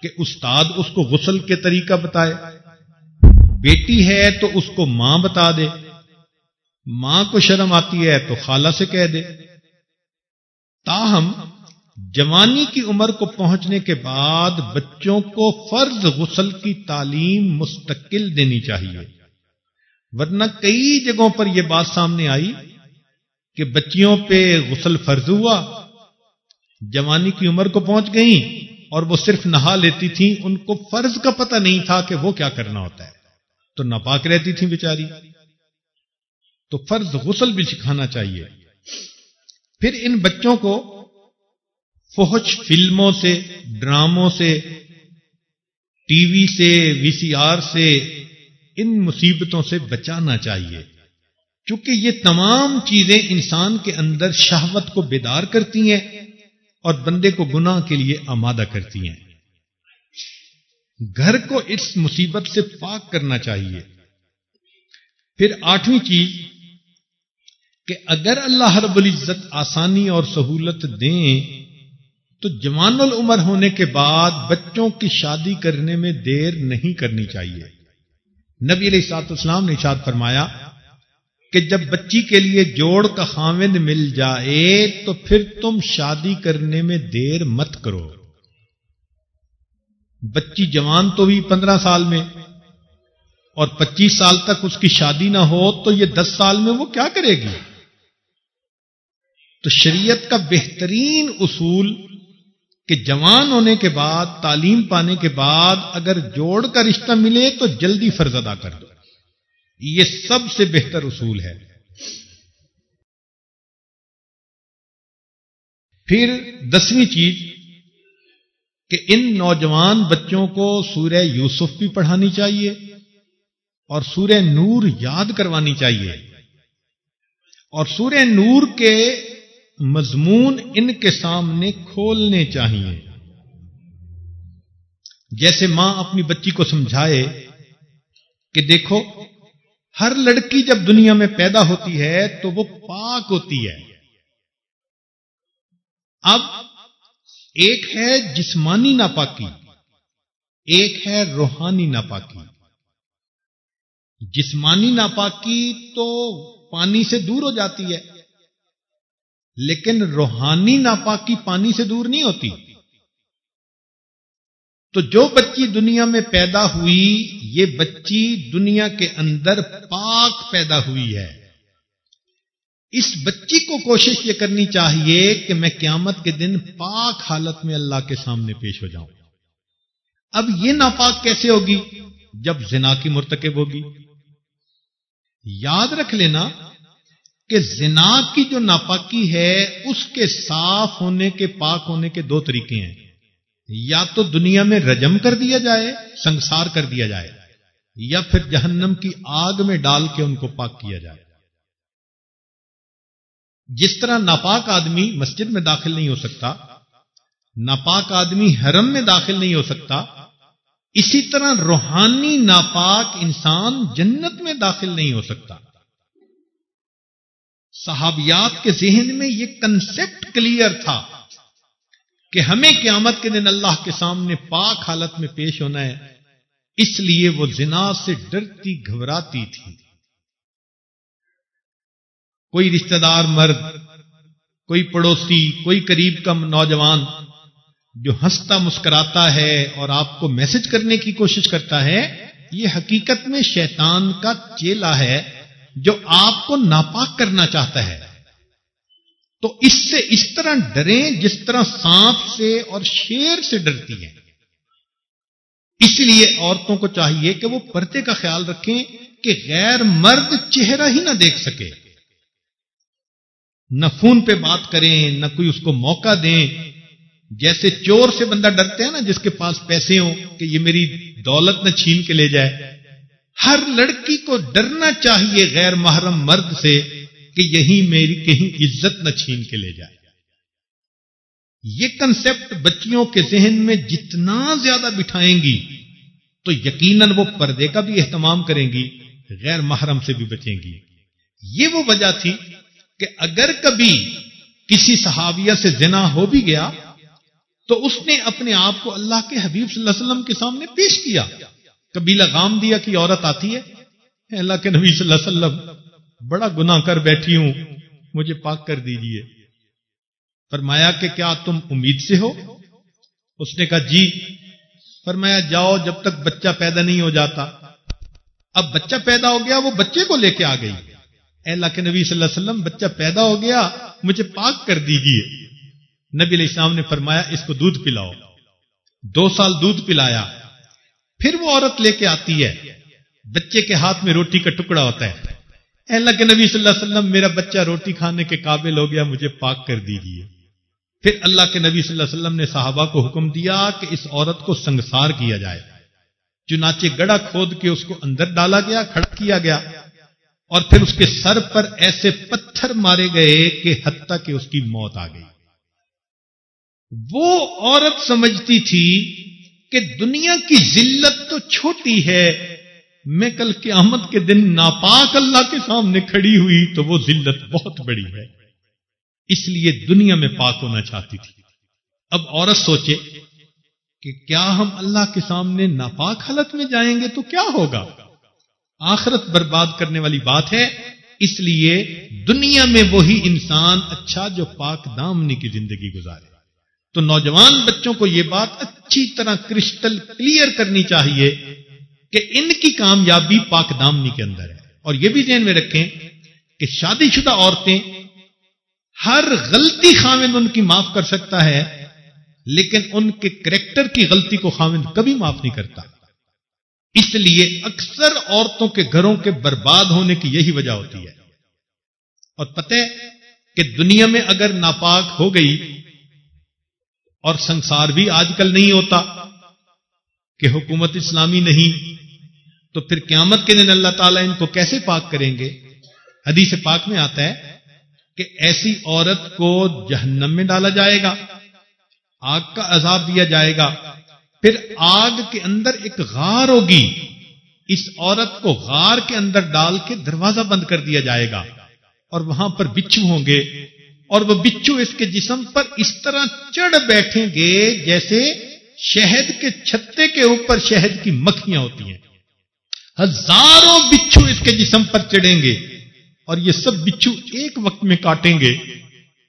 کہ استاد اس کو غسل کے طریقہ بتائے۔ بیٹی ہے تو اس کو ماں بتا دے۔ ماں کو شرم آتی ہے تو خالہ سے کہہ دے۔ تاہم، جوانی کی عمر کو پہنچنے کے بعد بچوں کو فرض غسل کی تعلیم مستقل دینی چاہیے۔ ورنہ کئی جگہوں پر یہ بات سامنے آئی کہ بچیوں پہ غسل فرض ہوا، جوانی کی عمر کو پہنچ گئیں۔ اور وہ صرف نہا لیتی تھیں، ان کو فرض کا پتہ نہیں تھا کہ وہ کیا کرنا ہوتا ہے۔ تو ناپاک رہتی تھیں بیچاری۔ تو فرض غسل بھی سکھانا چاہیے۔ پھر ان بچوں کو فوج فلموں سے، ڈراموں سے، ٹی وی سے، وی سی آر سے، ان مصیبتوں سے بچانا چاہیے۔ چونکہ یہ تمام چیزیں انسان کے اندر شہوت کو بیدار کرتی ہیں اور بندے کو گناہ کے لیے آمادہ کرتی ہیں۔ گھر کو اس مصیبت سے پاک کرنا چاہیے۔ پھر آٹھویں چیز، کہ اگر اللہ رب العزت آسانی اور سہولت دیں، تو جوان العمر ہونے کے بعد بچوں کی شادی کرنے میں دیر نہیں کرنی چاہیے۔ نبی علیہ سات اسلام نے اشاد فرمایا کہ جب بچی کے لیے جوڑ کا خامند مل جائے تو پھر تم شادی کرنے میں دیر مت کرو۔ بچی جوان تو بھی پندرہ سال میں اور پچیس سال تک اس کی شادی نہ ہو تو یہ دس سال میں وہ کیا کرے گی؟ تو شریعت کا بہترین اصول کہ جوان ہونے کے بعد، تعلیم پانے کے بعد اگر جوڑ کا رشتہ ملے تو جلدی فرض ادا کر دو۔ یہ سب سے بہتر اصول ہے۔ پھر دسویں چیز، کہ ان نوجوان بچوں کو سورہ یوسف بھی پڑھانی چاہیے اور سورہ نور یاد کروانی چاہیے۔ اور سورہ نور کے مضمون ان کے سامنے کھولنے چاہیے۔ جیسے ماں اپنی بچی کو سمجھائے کہ دیکھو ہر لڑکی جب دنیا میں پیدا ہوتی ہے تو وہ پاک ہوتی ہے۔ اب ایک ہے جسمانی ناپاکی، ایک ہے روحانی ناپاکی۔ جسمانی ناپاکی تو پانی سے دور ہو جاتی ہے، لیکن روحانی ناپاکی پانی سے دور نہیں ہوتی۔ تو جو بچی دنیا میں پیدا ہوئی، یہ بچی دنیا کے اندر پاک پیدا ہوئی ہے۔ اس بچی کو کوشش یہ کرنی چاہیے کہ میں قیامت کے دن پاک حالت میں اللہ کے سامنے پیش ہو جاؤں۔ اب یہ ناپاک کیسے ہوگی؟ جب زنا کی مرتکب ہوگی۔ یاد رکھ لینا کہ زنا کی جو ناپاکی ہے، اس کے صاف ہونے کے، پاک ہونے کے دو طریقے ہیں۔ یا تو دنیا میں رجم کر دیا جائے، سنسار کر دیا جائے، یا پھر جہنم کی آگ میں ڈال کے ان کو پاک کیا جائے۔ جس طرح ناپاک آدمی مسجد میں داخل نہیں ہو سکتا، ناپاک آدمی حرم میں داخل نہیں ہو سکتا، اسی طرح روحانی ناپاک انسان جنت میں داخل نہیں ہو سکتا۔ صحابیات کے ذہن میں یہ کنسپٹ کلیئر تھا۔ کہ ہمیں قیامت کے دن اللہ کے سامنے پاک حالت میں پیش ہونا ہے۔ اس لیے وہ زنا سے ڈرتی، گھبراتی تھی۔ کوئی رشتہ دار مرد، کوئی پڑوسی، کوئی قریب کا نوجوان جو ہنستا، مسکراتا ہے اور آپ کو میسج کرنے کی کوشش کرتا ہے، یہ حقیقت میں شیطان کا چیلا ہے جو آپ کو ناپاک کرنا چاہتا ہے۔ تو اس سے اس طرح ڈریں جس طرح سانپ سے اور شیر سے ڈرتی ہیں۔ اس لیے عورتوں کو چاہیے کہ وہ پردے کا خیال رکھیں کہ غیر مرد چہرہ ہی نہ دیکھ سکے۔ نہ فون پہ بات کریں، نہ کوئی اس کو موقع دیں۔ جیسے چور سے بندہ ڈرتے ہیں نا، جس کے پاس پیسے ہوں کہ یہ میری دولت نہ چھین کے لے جائے۔ ہر لڑکی کو ڈرنا چاہیے غیر محرم مرد سے۔ کہ یہی میری کہیں عزت نہ چھین کے لے جائے۔ یہ کنسپٹ بچیوں کے ذہن میں جتنا زیادہ بٹھائیں گی، تو یقیناً وہ پردے کا بھی اہتمام کریں گی، غیر محرم سے بھی بچیں گی۔ یہ وہ وجہ تھی کہ اگر کبھی کسی صحابیہ سے زنا ہو بھی گیا، تو اس نے اپنے آپ کو اللہ کے حبیب صلی اللہ علیہ وسلم کے سامنے پیش کیا۔ کبھی لگام دیا کہ عورت آتی ہے اللہ کے نبی صلی اللہ علیہ وسلم بڑا گناہ کر بیٹھی ہوں، مجھے پاک کر دیجیے فرمایا کہ کیا تم امید سے ہو؟ اس نے کہا جی۔ فرمایا، جاؤ جب تک بچہ پیدا نہیں ہو جاتا۔ اب بچہ پیدا ہو گیا، وہ بچے کو لے کے آ گئی۔ اے اللہ کے نبی صلی اللہ علیہ وسلم، بچہ پیدا ہو گیا، مجھے پاک کر دیجیے نبی علیہ السلام نے فرمایا، اس کو دودھ پلاؤ۔ دو سال دودھ پلایا۔ پھر وہ عورت لے کے آتی ہے۔ بچے کے ہاتھ میں روٹی کا ٹکڑا ہوتا ہے۔ اے اللہ کے نبی صلی اللہ علیہ وسلم، میرا بچہ روٹی کھانے کے قابل ہو گیا، مجھے پاک کر دیجیے پھر اللہ کے نبی صلی اللہ علیہ وسلم نے صحابہ کو حکم دیا کہ اس عورت کو سنگسار کیا جائے۔ چنانچہ گڑا کھود کے اس کو اندر ڈالا گیا، کھڑا کیا گیا۔ اور پھر اس کے سر پر ایسے پتھر مارے گئے کہ حتیٰ کہ اس کی موت آ گئی۔ وہ عورت سمجھتی تھی کہ دنیا کی ذلت تو چھوٹی ہے میں کل قیامت کے دن ناپاک اللہ کے سامنے کھڑی ہوئی تو وہ ذلت بہت بڑی ہے۔ اس لیے دنیا میں پاک ہونا چاہتی تھی۔ اب عورت سوچے کہ کیا ہم اللہ کے سامنے ناپاک حالت میں جائیں گے تو کیا ہوگا؟ آخرت برباد کرنے والی بات ہے۔ اس لیے دنیا میں وہی انسان اچھا جو پاک دامنی کی زندگی گزارے۔ تو نوجوان بچوں کو یہ بات اچھی طرح کرسٹل کلیئر کرنی چاہیے کہ ان کی کامیابی پاک دامنی کے اندر ہے۔ اور یہ بھی ذہن میں رکھیں کہ شادی شدہ عورتیں ہر غلطی خامند ان کی معاف کر سکتا ہے، لیکن ان کے کریکٹر کی غلطی کو خامند کبھی معاف نہیں کرتا۔ اس لیے اکثر عورتوں کے گھروں کے برباد ہونے کی یہی وجہ ہوتی ہے۔ اور پتہ کہ دنیا میں اگر ناپاک ہو گئی اور سنسار بھی آج کل نہیں ہوتا کہ حکومت اسلامی نہیں تو پھر قیامت کے دن اللہ تعالیٰ ان کو کیسے پاک کریں گے؟ حدیث پاک میں آتا ہے کہ ایسی عورت کو جہنم میں ڈالا جائے گا، آگ کا عذاب دیا جائے گا، پھر آگ کے اندر ایک غار ہوگی، اس عورت کو غار کے اندر ڈال کے دروازہ بند کر دیا جائے گا اور وہاں پر بچھو ہوں گے اور وہ بچو اس کے جسم پر اس طرح چڑھ بیٹھیں گے جیسے شہد کے چھتے کے اوپر شہد کی مکھیاں ہوتی ہیں۔ ہزاروں بچھو اس کے جسم پر چڑھیں گے اور یہ سب بچھو ایک وقت میں کاٹیں گے۔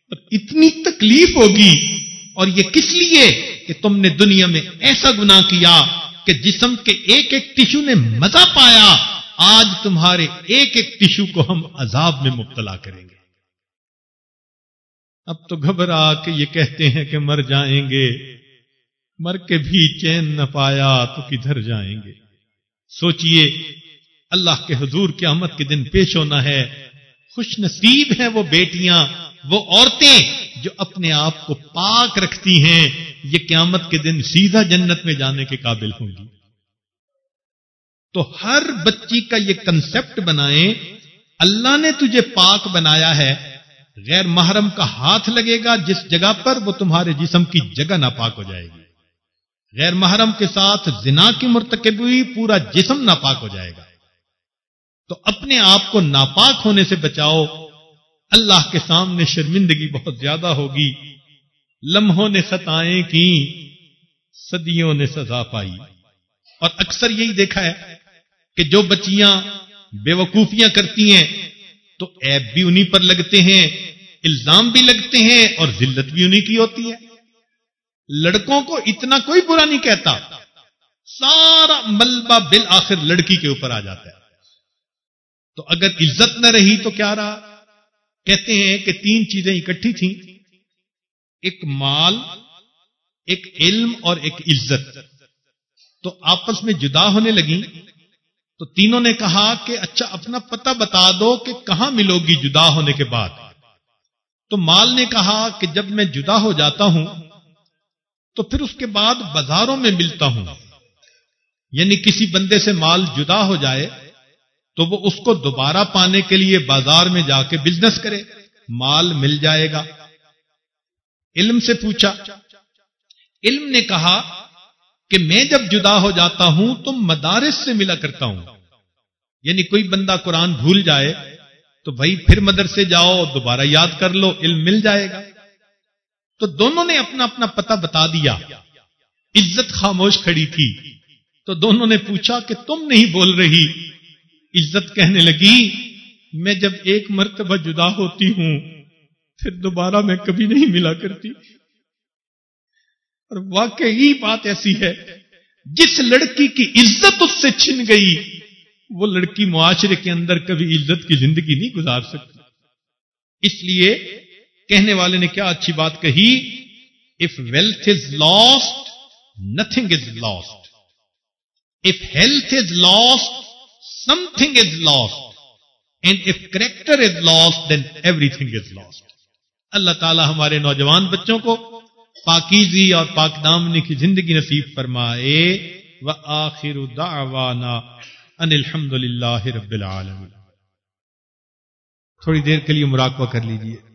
اور اتنی تکلیف ہوگی اور یہ کس لیے کہ تم نے دنیا میں ایسا گنا کیا کہ جسم کے ایک ایک ٹشو نے مزہ پایا؟ آج تمہارے ایک ایک ٹشو کو ہم عذاب میں مبتلا کریں گے۔ اب تو گھبرا کے یہ کہتے ہیں کہ مر جائیں گے۔ مر کے بھی چین نہ پایا تو کدھر جائیں گے؟ سوچئے، اللہ کے حضور قیامت کے دن پیش ہونا ہے۔ خوش نصیب ہیں وہ بیٹیاں، وہ عورتیں جو اپنے آپ کو پاک رکھتی ہیں۔ یہ قیامت کے دن سیدھا جنت میں جانے کے قابل ہوں گی۔ تو ہر بچی کا یہ کنسپٹ بنائیں، اللہ نے تجھے پاک بنایا ہے۔ غیر محرم کا ہاتھ لگے گا، جس جگہ پر وہ تمہارے جسم کی جگہ ناپاک ہو جائے گی۔ غیر محرم کے ساتھ زنا کی مرتکب ہوئی پورا جسم ناپاک ہو جائے گا۔ تو اپنے آپ کو ناپاک ہونے سے بچاؤ، اللہ کے سامنے شرمندگی بہت زیادہ ہوگی۔ لمحوں نے خطائیں کی صدیوں نے سزا پائی۔ اور اکثر یہی دیکھا ہے کہ جو بچیاں بے وقوفیاں کرتی ہیں، تو ایب بھی انہی پر لگتے ہیں، الزام بھی لگتے ہیں اور ذلت بھی انہی کی ہوتی ہے۔ لڑکوں کو اتنا کوئی برا نہیں کہتا، سارا ملبہ بالآخر لڑکی کے اوپر آ جاتا ہے۔ تو اگر عزت نہ رہی تو کیا رہا؟ کہتے ہیں کہ تین چیزیں اکٹھی تھیں۔ ایک مال، ایک علم اور ایک عزت۔ تو آپس میں جدا ہونے لگی تو تینوں نے کہا کہ اچھا اپنا پتہ بتا دو کہ کہاں ملو گی جدا ہونے کے بعد۔ تو مال نے کہا کہ جب میں جدا ہو جاتا ہوں تو پھر اس کے بعد بازاروں میں ملتا ہوں۔ یعنی کسی بندے سے مال جدا ہو جائے تو وہ اس کو دوبارہ پانے کے لیے بازار میں جا کے بزنس کرے، مال مل جائے گا۔ علم سے پوچھا، علم نے کہا کہ میں جب جدا ہو جاتا ہوں تو مدارس سے ملا کرتا ہوں۔ یعنی کوئی بندہ قرآن بھول جائے تو بھائی پھر مدرسے جاؤ، دوبارہ یاد کر لو، علم مل جائے گا۔ تو دونوں نے اپنا اپنا پتہ بتا دیا۔ عزت خاموش کھڑی تھی۔ تو دونوں نے پوچھا کہ تم نہیں بول رہی۔ عزت کہنے لگی، میں جب ایک مرتبہ جدا ہوتی ہوں، پھر دوبارہ میں کبھی نہیں ملا کرتی۔ اور واقعی بات ایسی ہے، جس لڑکی کی عزت اس سے چھن گئی، وہ لڑکی معاشرے کے اندر کبھی عزت کی زندگی نہیں گزار سکتی۔ اس لیے کہنے والے نے کیا اچھی بات کہی؟ If wealth is lost nothing is lost if health is lost something is lost and if character is lost then everything is lost اللہ تعالی ہمارے نوجوان بچوں کو پاکیزی اور پاک دامنی کی زندگی نصیب فرمائے۔ و آخر دعوانا ان الحمد للہ رب العالمین۔ تھوڑی دیر کے لیے مراقبہ کر لیجیے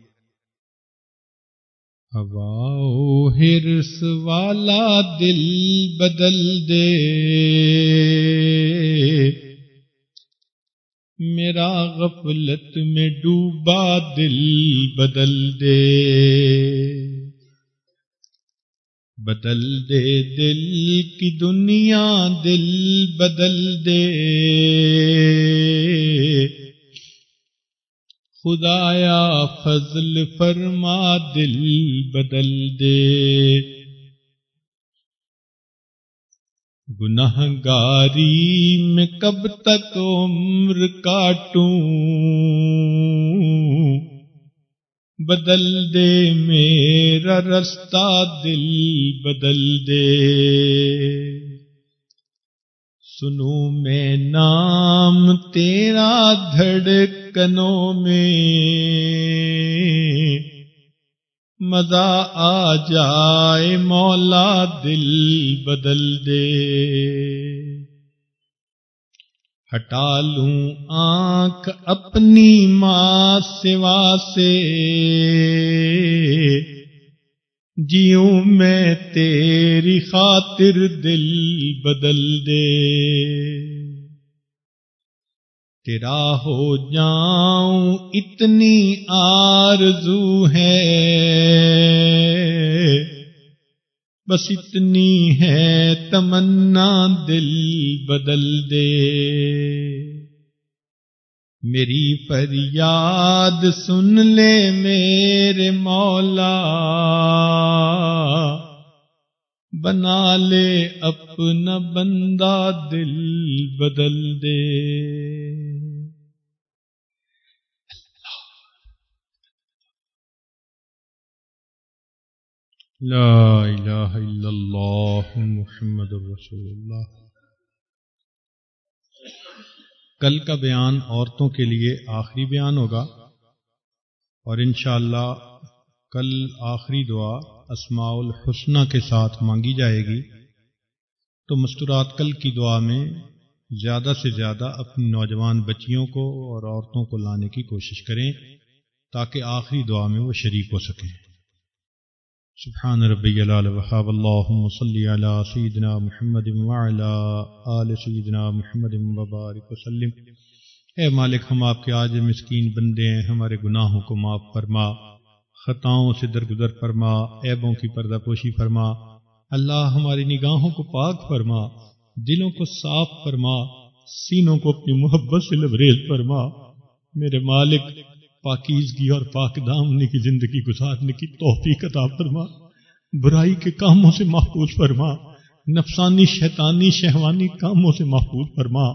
ہوا ہرس والا دل بدل دے۔ میرا غفلت میں ڈوبا دل بدل دے۔ بدل دے دل کی دنیا دل بدل دے۔ خدایا فضل فرما، دل بدل دے۔ گناہ گاری میں کب تک عمر کاٹوں؟ بدل دے میرا رستہ، دل بدل دے۔ سنو میں نام تیرا دھڑکنوں میں مزہ آ جائے، مولا دل بدل دے۔ ہٹا لوں آنکھ اپنی ماں سوا سے۔ جیوں میں تیری خاطر دل بدل دے۔ تیرا ہو جاؤں، اتنی آرزو ہے۔ بس اتنی ہے، تمنا دل بدل دے۔ میری فریاد سن لے میرے مولا۔ بنا لے اپنا بندہ دل بدل دے۔ لا الہ الا اللہ محمد رسول اللہ۔ کل کا بیان عورتوں کے لیے آخری بیان ہوگا۔ اور انشاءاللہ کل آخری دعا اسماع الحسنہ کے ساتھ مانگی جائے گی۔ تو مستورات کل کی دعا میں زیادہ سے زیادہ اپنی نوجوان بچیوں کو اور عورتوں کو لانے کی کوشش کریں تاکہ آخری دعا میں وہ شریک ہو سکیں۔ سبحان ربی جلال وحاب اللہم صلی علی سیدنا محمد وعلا آل سیدنا محمد وبارک وسلم۔ اے مالک، ہم آپ کے آج مسکین بندے ہیں، ہمارے گناہوں کو معاف فرما، خطاؤں سے درگزر فرما، عیبوں کی پردہ پوشی فرما۔ اللہ ہماری نگاہوں کو پاک فرما، دلوں کو صاف فرما، سینوں کو اپنی محبت سے لبریز فرما۔ میرے مالک پاکیزگی اور پاک دامنی کی زندگی گزارنے کی توفیق عطا فرما، برائی کے کاموں سے محفوظ فرما، نفسانی، شیطانی، شہوانی کاموں سے محفوظ فرما۔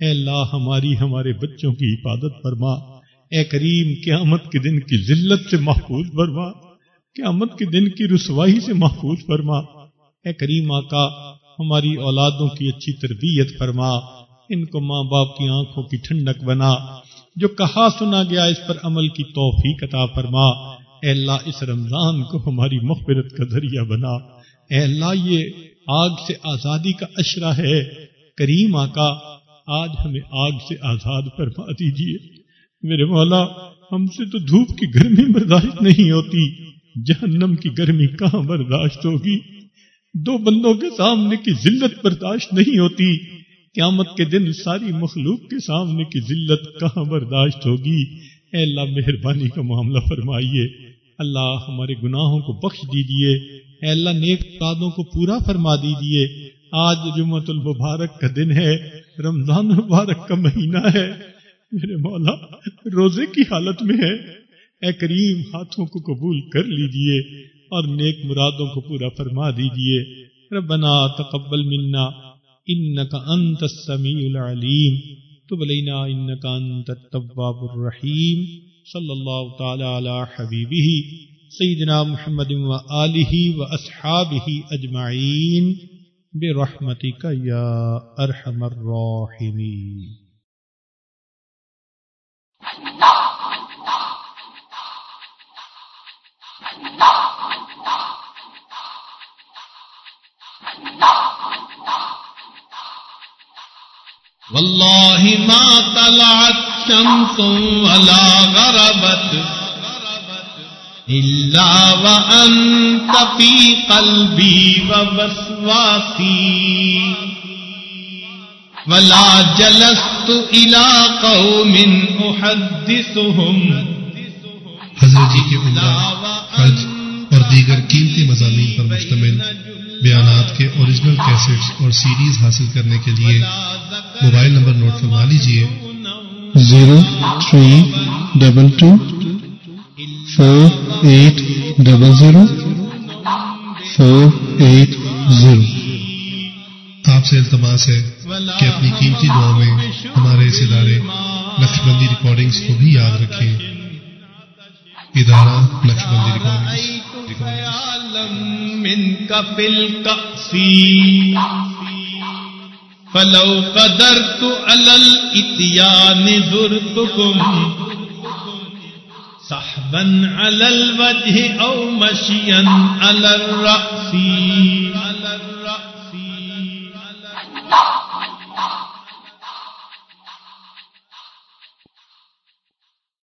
اے اللہ ہماری، ہمارے بچوں کی حفاظت فرما۔ اے کریم، قیامت کے دن کی ذلت سے محفوظ فرما۔ قیامت کے دن کی رسوائی سے محفوظ فرما۔ اے کریم آقا، ہماری اولادوں کی اچھی تربیت فرما۔ ان کو ماں باپ کی آنکھوں کی ٹھنڈک بنا۔ جو کہا سنا گیا اس پر عمل کی توفیق عطا فرما۔ اے اللہ، اس رمضان کو ہماری مغفرت کا ذریعہ بنا۔ اے اللہ، یہ آگ سے آزادی کا اشرا ہے۔ کریم آقا، آج ہمیں آگ سے آزاد فرما دیجیے میرے مولا، ہم سے تو دھوپ کی گرمی برداشت نہیں ہوتی، جہنم کی گرمی کہاں برداشت ہوگی؟ دو بندوں کے سامنے کی ذلت برداشت نہیں ہوتی۔ قیامت کے دن ساری مخلوق کے سامنے کی ذلت کہاں برداشت ہوگی؟ اے اللہ، مہربانی کا معاملہ فرمائیے۔ اللہ ہمارے گناہوں کو بخش دیجیے۔ اے اللہ، نیک قادوں کو پورا فرما دیجیے۔ آج جمعت المبارک کا دن ہے، رمضان مبارک کا مہینہ ہے۔ میرے مولا، روزے کی حالت میں ہے۔ اے کریم، ہاتھوں کو قبول کر لیجیے اور نیک مرادوں کو پورا فرما دیجیے ربنا تقبل منا۔ إنك أنت السميع العليم. تب علينا إنك أنت التواب الرحيم. صلى الله تعالى على حبيبه سيدنا محمد وآله وأصحابه أجمعين. برحمتك يا أرحم الراحمين. والله ما طلعت شمس ولا غربت إلا وأنت في قلبي ووسواسي ولا جلست إلى قوم أحدثهم حضرت جی کے عمرہ حج اور دیگر قیمتی مضامین پر مشتمل بیانات کے اوریجنل کیسٹس اور سیریز حاصل کرنے کے لیے موبائل نمبر نوٹ فرما لیجیے zero three double two four eight double zero four eight zero. آپ سے التماس ہے کہ اپنی قیمتی دعا میں ہمارے اس ادارے نقش بندی ریکارڈنگس کو بھی یاد رکھیں۔ ادارہ نقش بندی ریکارڈنگس من کپل کپسی فلو قدر تو الل اتیان زرتکم صحبن على الوجه او مشيا على الرأس على الرأس على الرأس